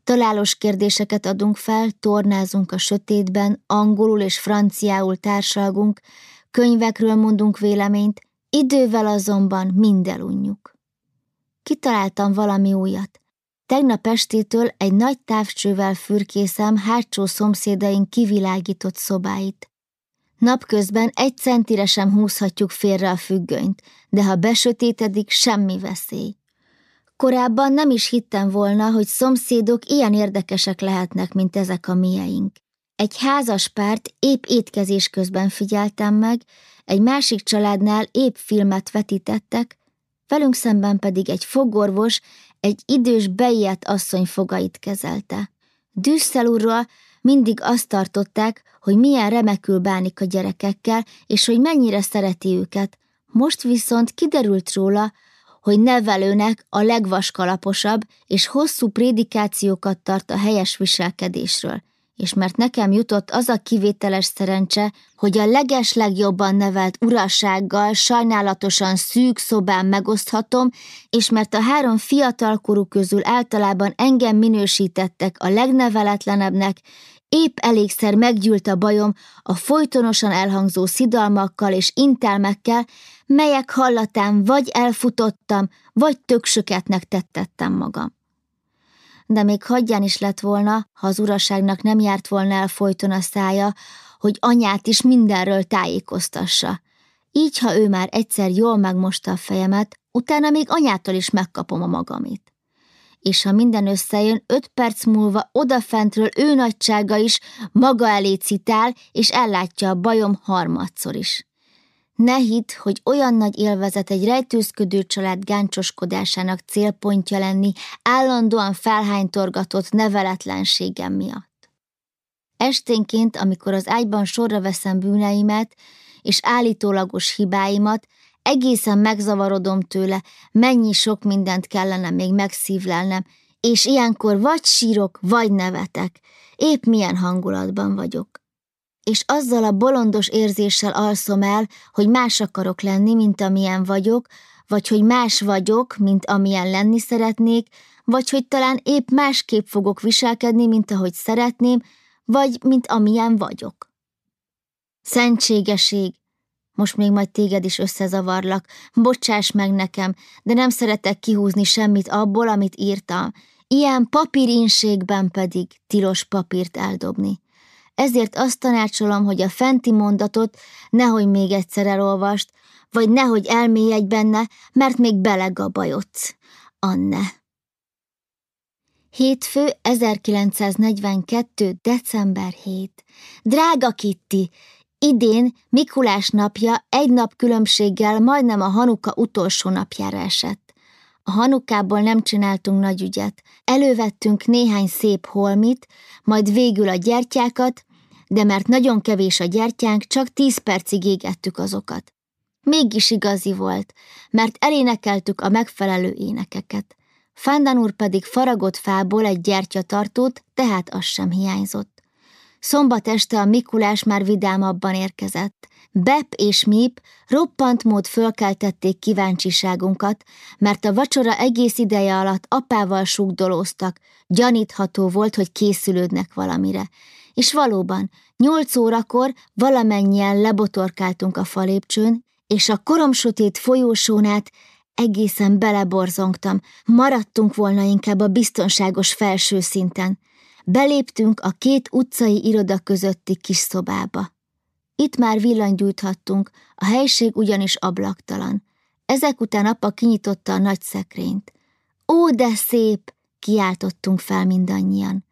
Találós kérdéseket adunk fel, tornázunk a sötétben, angolul és franciául társalgunk, könyvekről mondunk véleményt, idővel azonban mind elunjuk. Kitaláltam valami újat. Tegnap estétől egy nagy távcsővel fürkészem hátsó szomszédaink kivilágított szobáit. Napközben egy centire sem húzhatjuk félre a függönyt, de ha besötétedik, semmi veszély. Korábban nem is hittem volna, hogy szomszédok ilyen érdekesek lehetnek, mint ezek a mieink. Egy házas párt épp étkezés közben figyeltem meg, egy másik családnál épp filmet vetítettek, velünk szemben pedig egy fogorvos egy idős beijet asszony fogait kezelte. Düsszel úrral mindig azt tartották, hogy milyen remekül bánik a gyerekekkel, és hogy mennyire szereti őket. Most viszont kiderült róla, hogy nevelőnek a legvaskalaposabb és hosszú prédikációkat tart a helyes viselkedésről, és mert nekem jutott az a kivételes szerencse, hogy a leges legjobban nevelt urasággal sajnálatosan szűk szobán megoszthatom, és mert a három fiatalkorú közül általában engem minősítettek a legneveletlenebbnek, épp elégszer meggyűlt a bajom a folytonosan elhangzó szidalmakkal és intelmekkel, melyek hallatán vagy elfutottam, vagy töksöketnek tettettem magam. De még hagyján is lett volna, ha az uraságnak nem járt volna el folyton a szája, hogy anyát is mindenről tájékoztassa. Így, ha ő már egyszer jól megmosta a fejemet, utána még anyától is megkapom a magamét és ha minden összejön, öt perc múlva odafentről ő nagysága is maga elé citál, és ellátja a bajom harmadszor is. Ne hidd, hogy olyan nagy élvezet egy rejtőzködő család gáncsoskodásának célpontja lenni állandóan felhánytorgatott neveletlenségem miatt. Esténként, amikor az ágyban sorra veszem bűneimet és állítólagos hibáimat, egészen megzavarodom tőle, mennyi sok mindent kellene még megszívlelnem, és ilyenkor vagy sírok, vagy nevetek. Épp milyen hangulatban vagyok. És azzal a bolondos érzéssel alszom el, hogy más akarok lenni, mint amilyen vagyok, vagy hogy más vagyok, mint amilyen lenni szeretnék, vagy hogy talán épp másképp fogok viselkedni, mint ahogy szeretném, vagy mint amilyen vagyok. Szentségeség, most még majd téged is összezavarlak, bocsáss meg nekem, de nem szeretek kihúzni semmit abból, amit írtam, ilyen papírinségben pedig tilos papírt eldobni. Ezért azt tanácsolom, hogy a fenti mondatot nehogy még egyszer elolvast, vagy nehogy elmélyedj benne, mert még belegabajodsz. Anne. Hétfő 1942. december 7. Drága Kitti, idén Mikulás napja egy nap különbséggel majdnem a Hanuka utolsó napjára esett. A Hanukából nem csináltunk nagy ügyet. Elővettünk néhány szép holmit, majd végül a gyertyákat, de mert nagyon kevés a gyertyánk, csak tíz percig égettük azokat. Mégis igazi volt, mert elénekeltük a megfelelő énekeket. Fándan úr pedig faragott fából egy gyertyatartót, tehát az sem hiányzott. Szombat este a Mikulás már vidámabban érkezett. Bep és Mip roppant mód fölkeltették kíváncsiságunkat, mert a vacsora egész ideje alatt apával súgdolóztak, gyanítható volt, hogy készülődnek valamire. És valóban, nyolc órakor valamennyien lebotorkáltunk a falépcsőn, és a koromsotét folyósónát egészen beleborzongtam, maradtunk volna inkább a biztonságos felső szinten. Beléptünk a két utcai iroda közötti kis szobába. Itt már villanygyújthattunk, a helység ugyanis ablaktalan. Ezek után apa kinyitotta a nagy szekrényt. Ó, de szép! kiáltottunk fel mindannyian.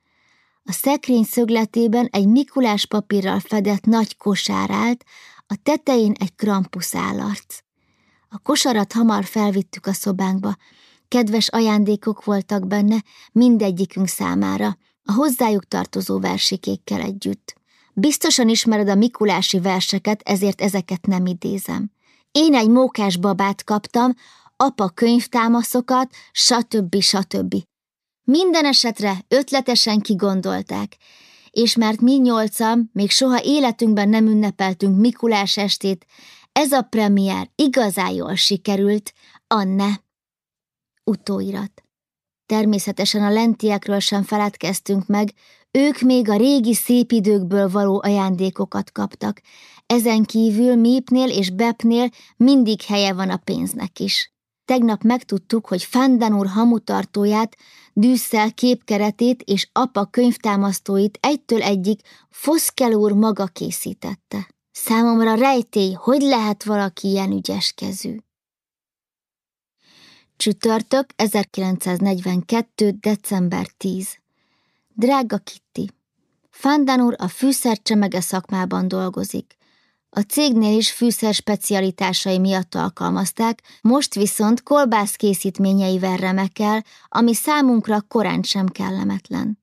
A szekrény szögletében egy Mikulás papírral fedett nagy kosár állt, a tetején egy krampusz állarc. A kosarat hamar felvittük a szobánkba. Kedves ajándékok voltak benne, mindegyikünk számára, a hozzájuk tartozó versikékkel együtt. Biztosan ismered a Mikulási verseket, ezért ezeket nem idézem. Én egy mókás babát kaptam, apa könyvtámaszokat, stb. stb. Minden esetre ötletesen kigondolták, és mert mi nyolcan még soha életünkben nem ünnepeltünk Mikulás estét, ez a premier igazán jól sikerült, Anne. Utóirat. Természetesen a lentiekről sem feledkeztünk meg, ők még a régi szép időkből való ajándékokat kaptak. Ezen kívül Mépnél és Bepnél mindig helye van a pénznek is. Tegnap megtudtuk, hogy Fandan úr hamutartóját, dűsszel képkeretét és apa könyvtámasztóit egytől egyik Foszkel úr maga készítette. Számomra rejtély, hogy lehet valaki ilyen ügyes kezű. Csütörtök 1942. december 10. Drága Kitty, Fandan úr a fűszercsemege szakmában dolgozik. A cégnél is fűszer specialitásai miatt alkalmazták, most viszont kolbász készítményeivel remekel, ami számunkra korán sem kellemetlen.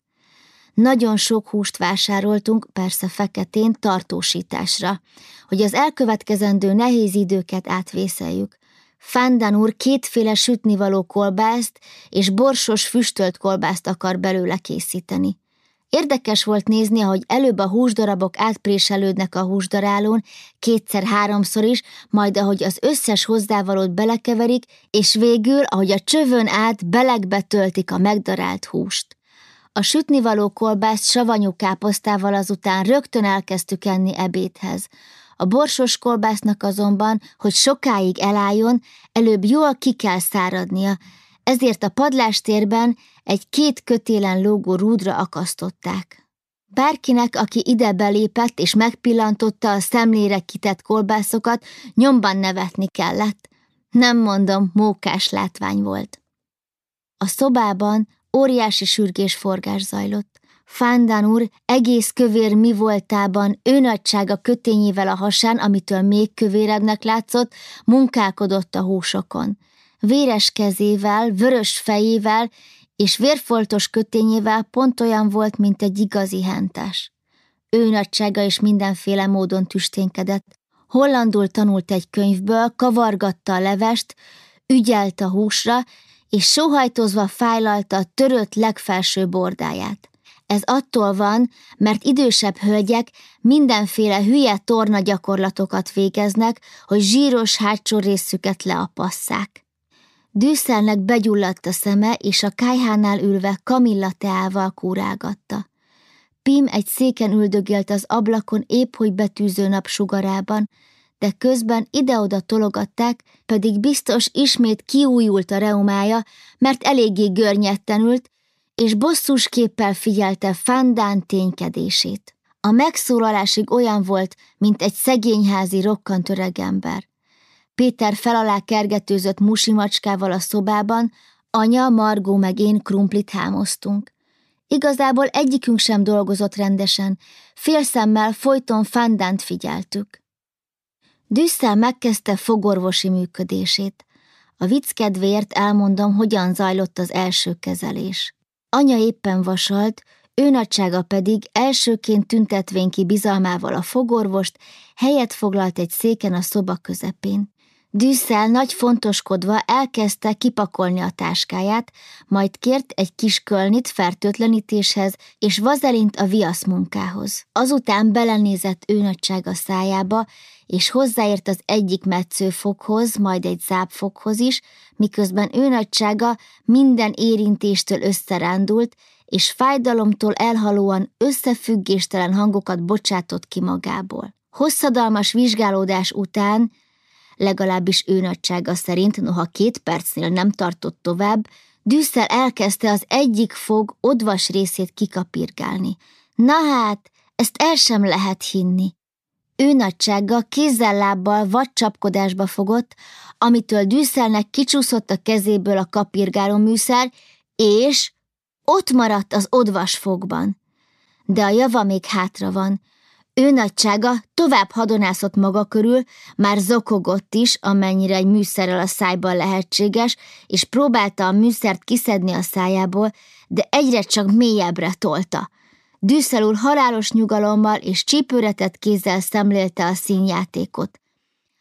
Nagyon sok húst vásároltunk, persze feketén, tartósításra, hogy az elkövetkezendő nehéz időket átvészeljük. Fandan úr kétféle sütnivaló kolbászt és borsos füstölt kolbászt akar belőle készíteni. Érdekes volt nézni, ahogy előbb a húsdarabok átpréselődnek a húsdarálón, kétszer-háromszor is, majd ahogy az összes hozzávalót belekeverik, és végül, ahogy a csövön át belegbe töltik a megdarált húst. A sütnivaló kolbászt savanyú káposztával azután rögtön elkezdtük enni ebédhez. A borsos kolbásznak azonban, hogy sokáig elálljon, előbb jól ki kell száradnia, ezért a padlástérben egy két kötélen lógó rúdra akasztották. Bárkinek, aki ide belépett és megpillantotta a szemlére kitett kolbászokat, nyomban nevetni kellett. Nem mondom, mókás látvány volt. A szobában óriási sürgés forgás zajlott. Fándán úr egész kövér mi voltában, őnagysága kötényével a hasán, amitől még kövérebbnek látszott, munkálkodott a húsokon. Véres kezével, vörös fejével és vérfoltos kötényével pont olyan volt, mint egy igazi hentes. Ő nagysága is mindenféle módon tüsténkedett. Hollandul tanult egy könyvből, kavargatta a levest, ügyelt a húsra, és sóhajtozva fájlalta a törött legfelső bordáját. Ez attól van, mert idősebb hölgyek mindenféle hülye torna gyakorlatokat végeznek, hogy zsíros hátsó részüket leapasszák. Dűszelnek begyulladt a szeme, és a kájhánál ülve kamilla teával kúrálgatta. Pim egy széken üldögélt az ablakon épp hogy betűző nap sugarában, de közben ide-oda tologatták, pedig biztos ismét kiújult a reumája, mert eléggé görnyetten ült, és bosszus képpel figyelte Fandán ténykedését. A megszólalásig olyan volt, mint egy szegényházi rokkant öregember. Péter felalá kergetőzött macskával a szobában, anya, Margó meg én krumplit hámoztunk. Igazából egyikünk sem dolgozott rendesen, félszemmel folyton Fandánt figyeltük. Düsszel megkezdte fogorvosi működését. A vicc kedvéért elmondom, hogyan zajlott az első kezelés. Anya éppen vasalt, ő nagysága pedig elsőként tüntetvén ki bizalmával a fogorvost, helyet foglalt egy széken a szoba közepén. Dűszel nagy fontoskodva elkezdte kipakolni a táskáját, majd kért egy kis kölnit fertőtlenítéshez és vazelint a viasz munkához. Azután belenézett ő nagysága szájába, és hozzáért az egyik metszőfokhoz, majd egy zápfokhoz is, miközben ő nagysága minden érintéstől összerándult, és fájdalomtól elhalóan összefüggéstelen hangokat bocsátott ki magából. Hosszadalmas vizsgálódás után, legalábbis ő nagysága szerint, noha két percnél nem tartott tovább, Dűszel elkezdte az egyik fog odvas részét kikapirgálni. Na hát, ezt el sem lehet hinni. Ő nagysága kézzel-lábbal vadcsapkodásba fogott, amitől dűszelnek kicsúszott a kezéből a kapirgáló műszer, és ott maradt az odvas fogban. De a java még hátra van. Ő nagysága tovább hadonászott maga körül, már zokogott is, amennyire egy műszerrel a szájban lehetséges, és próbálta a műszert kiszedni a szájából, de egyre csak mélyebbre tolta – Düsszel úr halálos nyugalommal és csípőretett kézzel szemlélte a színjátékot.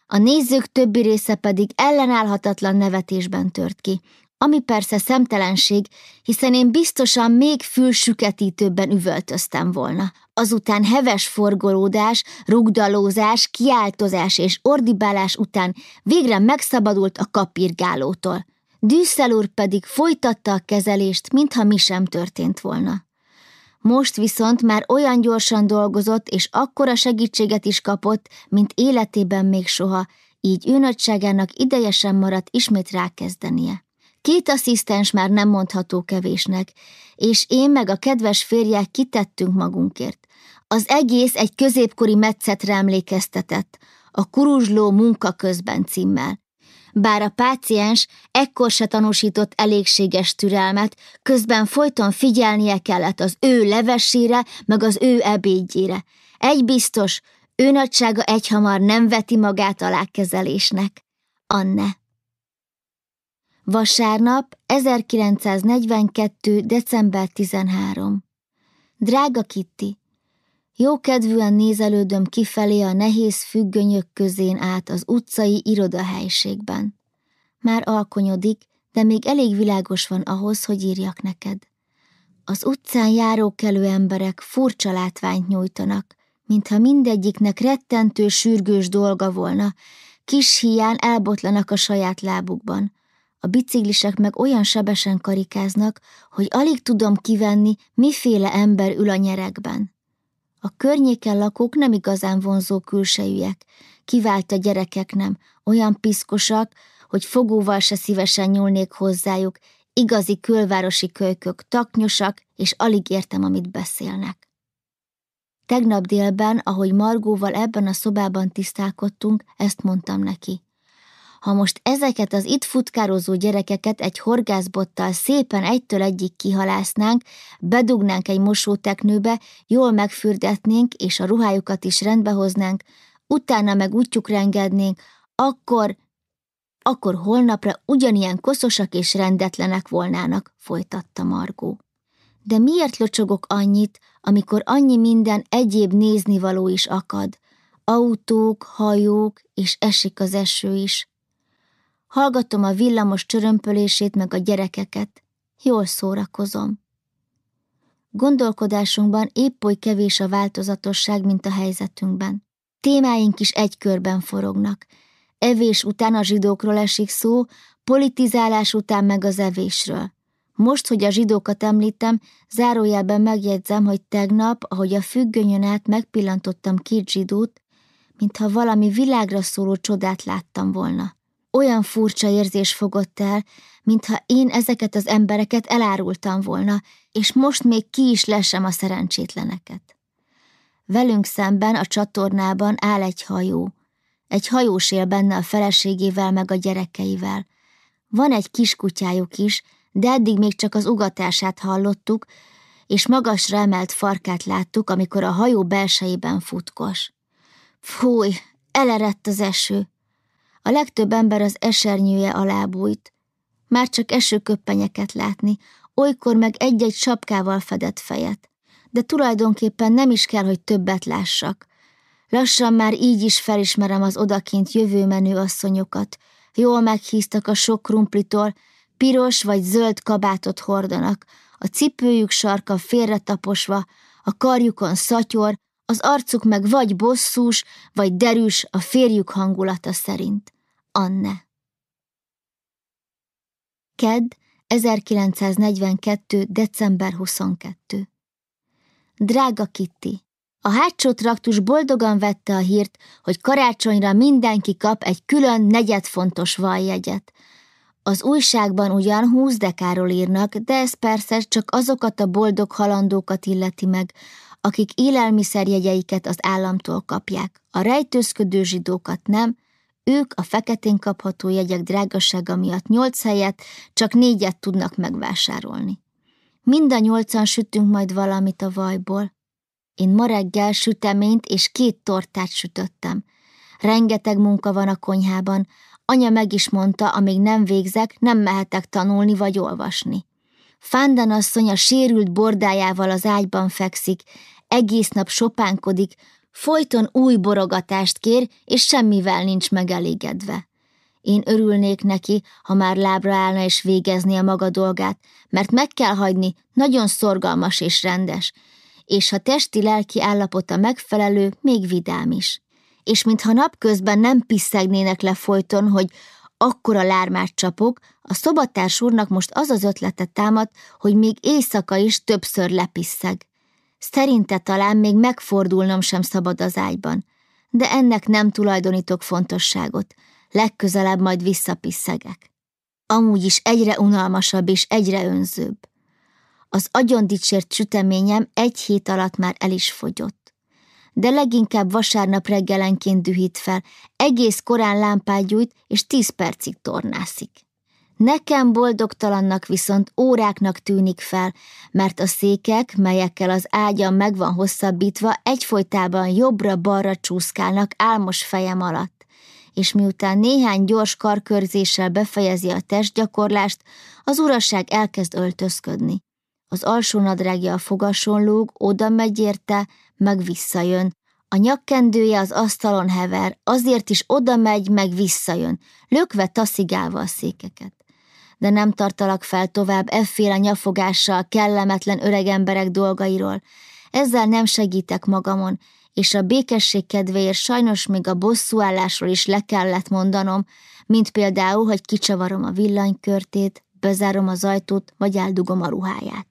A nézők többi része pedig ellenállhatatlan nevetésben tört ki, ami persze szemtelenség, hiszen én biztosan még fülsüketítőbben üvöltöztem volna. Azután heves forgolódás, rugdalózás, kiáltozás és ordibálás után végre megszabadult a kapirgálótól. Düsszel úr pedig folytatta a kezelést, mintha mi sem történt volna. Most viszont már olyan gyorsan dolgozott, és akkora segítséget is kapott, mint életében még soha, így ő nagyságának maradt ismét rákezdenie. Két asszisztens már nem mondható kevésnek, és én meg a kedves férje kitettünk magunkért. Az egész egy középkori metszetre emlékeztetett, a Kuruzsló munka közben címmel bár a páciens ekkor se tanúsított elégséges türelmet, közben folyton figyelnie kellett az ő levesére, meg az ő ebédjére. Egy biztos, ő nagysága egyhamar nem veti magát alá kezelésnek. Anne. Vasárnap, 1942. december 13. Drága Kitty, Jókedvűen nézelődöm kifelé a nehéz függönyök közén át az utcai irodahelyiségben. Már alkonyodik, de még elég világos van ahhoz, hogy írjak neked. Az utcán járókelő emberek furcsa látványt nyújtanak, mintha mindegyiknek rettentő sürgős dolga volna, kis hián elbotlanak a saját lábukban. A biciklisek meg olyan sebesen karikáznak, hogy alig tudom kivenni, miféle ember ül a nyerekben. A környéken lakók nem igazán vonzó külsejűek, kivált a gyerekek nem, olyan piszkosak, hogy fogóval se szívesen nyúlnék hozzájuk, igazi külvárosi kölykök, taknyosak, és alig értem, amit beszélnek. Tegnap délben, ahogy Margóval ebben a szobában tisztálkodtunk, ezt mondtam neki. Ha most ezeket az itt futkározó gyerekeket egy horgászbottal szépen egytől egyik kihalásznánk, bedugnánk egy mosóteknőbe, jól megfürdetnénk, és a ruhájukat is rendbe hoznánk, utána meg útjukra engednénk, akkor, akkor holnapra ugyanilyen koszosak és rendetlenek volnának, folytatta Margó. De miért locsogok annyit, amikor annyi minden egyéb néznivaló is akad? Autók, hajók, és esik az eső is. Hallgatom a villamos csörömpölését meg a gyerekeket. Jól szórakozom. Gondolkodásunkban épp oly kevés a változatosság, mint a helyzetünkben. Témáink is egy körben forognak. Evés után a zsidókról esik szó, politizálás után meg az evésről. Most, hogy a zsidókat említem, zárójelben megjegyzem, hogy tegnap, ahogy a függönyön át megpillantottam két zsidót, mintha valami világra szóló csodát láttam volna. Olyan furcsa érzés fogott el, mintha én ezeket az embereket elárultam volna, és most még ki is lesem a szerencsétleneket. Velünk szemben a csatornában áll egy hajó. Egy hajós él benne a feleségével meg a gyerekeivel. Van egy kiskutyájuk is, de eddig még csak az ugatását hallottuk, és magasra emelt farkát láttuk, amikor a hajó belsejében futkos. Fúj, elerett az eső. A legtöbb ember az esernyője alá bújt. Már csak esőköppenyeket látni, olykor meg egy-egy sapkával fedett fejet. De tulajdonképpen nem is kell, hogy többet lássak. Lassan már így is felismerem az odakint jövőmenő asszonyokat. Jól meghíztak a sok krumplitól, piros vagy zöld kabátot hordanak, a cipőjük sarka félretaposva, a karjukon szatyor, az arcuk meg vagy bosszús, vagy derűs a férjük hangulata szerint. Anne. Ked, 1942. december 22. Drága Kitty, a hátsó traktus boldogan vette a hírt, hogy karácsonyra mindenki kap egy külön negyedfontos valjegyet. Az újságban ugyan húsz dekáról írnak, de ez persze csak azokat a boldog halandókat illeti meg, akik élelmiszerjegyeiket az államtól kapják. A rejtőzködő zsidókat nem, ők a feketén kapható jegyek drágasága miatt nyolc helyet, csak négyet tudnak megvásárolni. Mind a nyolcan sütünk majd valamit a vajból. Én ma reggel süteményt és két tortát sütöttem. Rengeteg munka van a konyhában, anya meg is mondta, amíg nem végzek, nem mehetek tanulni vagy olvasni. Fándan asszony a sérült bordájával az ágyban fekszik, egész nap sopánkodik, folyton új borogatást kér, és semmivel nincs megelégedve. Én örülnék neki, ha már lábra állna és végezné a maga dolgát, mert meg kell hagyni, nagyon szorgalmas és rendes, és ha testi-lelki állapota megfelelő, még vidám is. És mintha napközben nem piszegnének le folyton, hogy akkora lármát csapok, a szobatárs úrnak most az az ötlete támad, hogy még éjszaka is többször lepiszeg. Szerinte talán még megfordulnom sem szabad az ágyban, de ennek nem tulajdonítok fontosságot, legközelebb majd visszapiszegek. Amúgy is egyre unalmasabb és egyre önzőbb. Az agyon dicsért süteményem egy hét alatt már el is fogyott. De leginkább vasárnap reggelenként dühít fel, egész korán lámpát gyújt és tíz percig tornászik. Nekem boldogtalannak viszont óráknak tűnik fel, mert a székek, melyekkel az ágyam meg van hosszabbítva, egyfolytában jobbra-balra csúszkálnak álmos fejem alatt, és miután néhány gyors karkörzéssel befejezi a testgyakorlást, az uraság elkezd öltözködni. Az alsó nadrágja a fogason lóg, oda megy érte, meg visszajön. A nyakkendője az asztalon hever, azért is oda megy, meg visszajön, lökve taszigálva a székeket de nem tartalak fel tovább efféle nyafogással kellemetlen öreg emberek dolgairól. Ezzel nem segítek magamon, és a békesség kedvéért sajnos még a bosszúállásról is le kellett mondanom, mint például, hogy kicsavarom a villanykörtét, bezárom az ajtót, vagy eldugom a ruháját.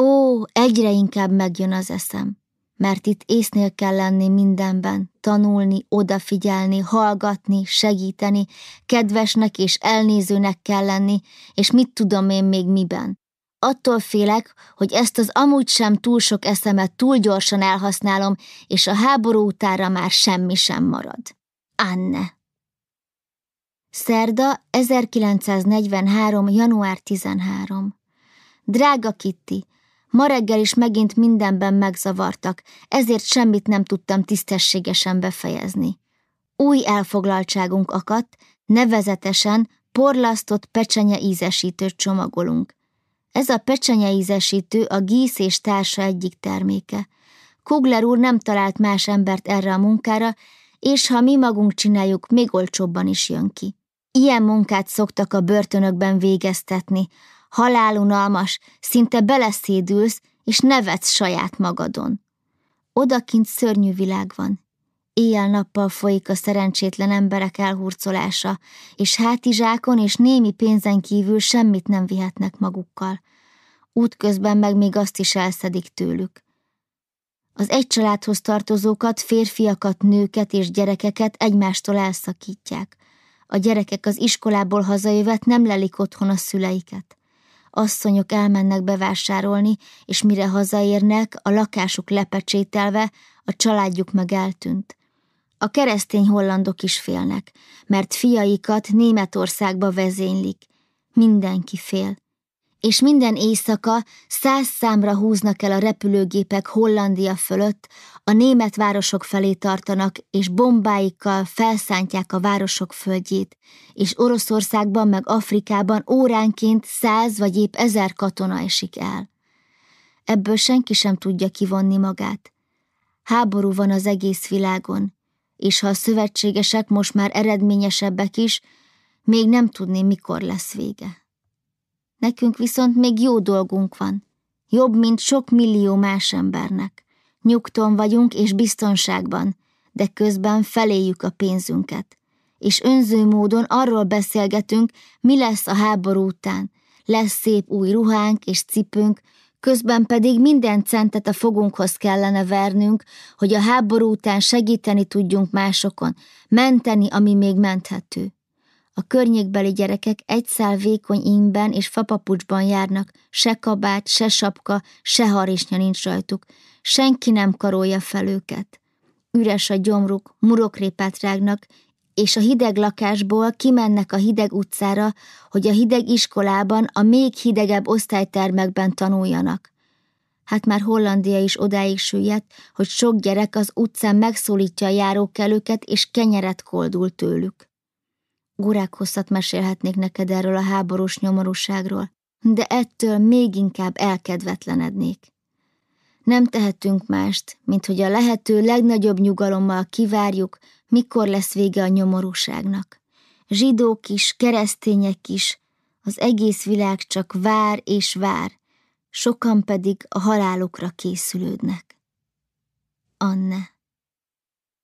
Ó, egyre inkább megjön az eszem mert itt észnél kell lenni mindenben, tanulni, odafigyelni, hallgatni, segíteni, kedvesnek és elnézőnek kell lenni, és mit tudom én még miben. Attól félek, hogy ezt az amúgy sem túl sok eszemet túl gyorsan elhasználom, és a háború utára már semmi sem marad. Anne Szerda, 1943. január 13. Drága Kitty, Ma reggel is megint mindenben megzavartak, ezért semmit nem tudtam tisztességesen befejezni. Új elfoglaltságunk akadt, nevezetesen porlasztott pecsenye ízesítőt csomagolunk. Ez a pecsenyeízesítő a Gísz és társa egyik terméke. Kugler úr nem talált más embert erre a munkára, és ha mi magunk csináljuk, még olcsóbban is jön ki. Ilyen munkát szoktak a börtönökben végeztetni. Halálunalmas, szinte beleszédülsz, és nevetsz saját magadon. Odakint szörnyű világ van. Éjjel-nappal folyik a szerencsétlen emberek elhurcolása, és hátizsákon és némi pénzen kívül semmit nem vihetnek magukkal. Útközben meg még azt is elszedik tőlük. Az egy családhoz tartozókat, férfiakat, nőket és gyerekeket egymástól elszakítják. A gyerekek az iskolából hazajövet nem lelik otthon a szüleiket. Asszonyok elmennek bevásárolni, és mire hazaérnek, a lakásuk lepecsételve, a családjuk meg eltűnt. A keresztény hollandok is félnek, mert fiaikat Németországba vezénylik. Mindenki fél. És minden éjszaka száz számra húznak el a repülőgépek Hollandia fölött, a német városok felé tartanak, és bombáikkal felszántják a városok földjét, és Oroszországban meg Afrikában óránként száz vagy épp ezer katona esik el. Ebből senki sem tudja kivonni magát. Háború van az egész világon, és ha a szövetségesek most már eredményesebbek is, még nem tudni, mikor lesz vége. Nekünk viszont még jó dolgunk van, jobb, mint sok millió más embernek. Nyugton vagyunk és biztonságban, de közben feléjük a pénzünket. És önző módon arról beszélgetünk, mi lesz a háború után. Lesz szép új ruhánk és cipőnk, közben pedig minden centet a fogunkhoz kellene vernünk, hogy a háború után segíteni tudjunk másokon, menteni, ami még menthető. A környékbeli gyerekek egy szál vékony ingben és fapapucsban járnak, se kabát, se sapka, se harisnya nincs rajtuk, senki nem karolja fel őket. Üres a gyomruk, murokrépát rágnak, és a hideg lakásból kimennek a hideg utcára, hogy a hideg iskolában a még hidegebb osztálytermekben tanuljanak. Hát már Hollandia is odáig süllyedt, hogy sok gyerek az utcán megszólítja a járókelőket, és kenyeret koldul tőlük. Órák hosszat mesélhetnék neked erről a háborús nyomorúságról, de ettől még inkább elkedvetlenednék. Nem tehetünk mást, mint hogy a lehető legnagyobb nyugalommal kivárjuk, mikor lesz vége a nyomorúságnak. Zsidók is, keresztények is, az egész világ csak vár és vár, sokan pedig a halálukra készülődnek. Anne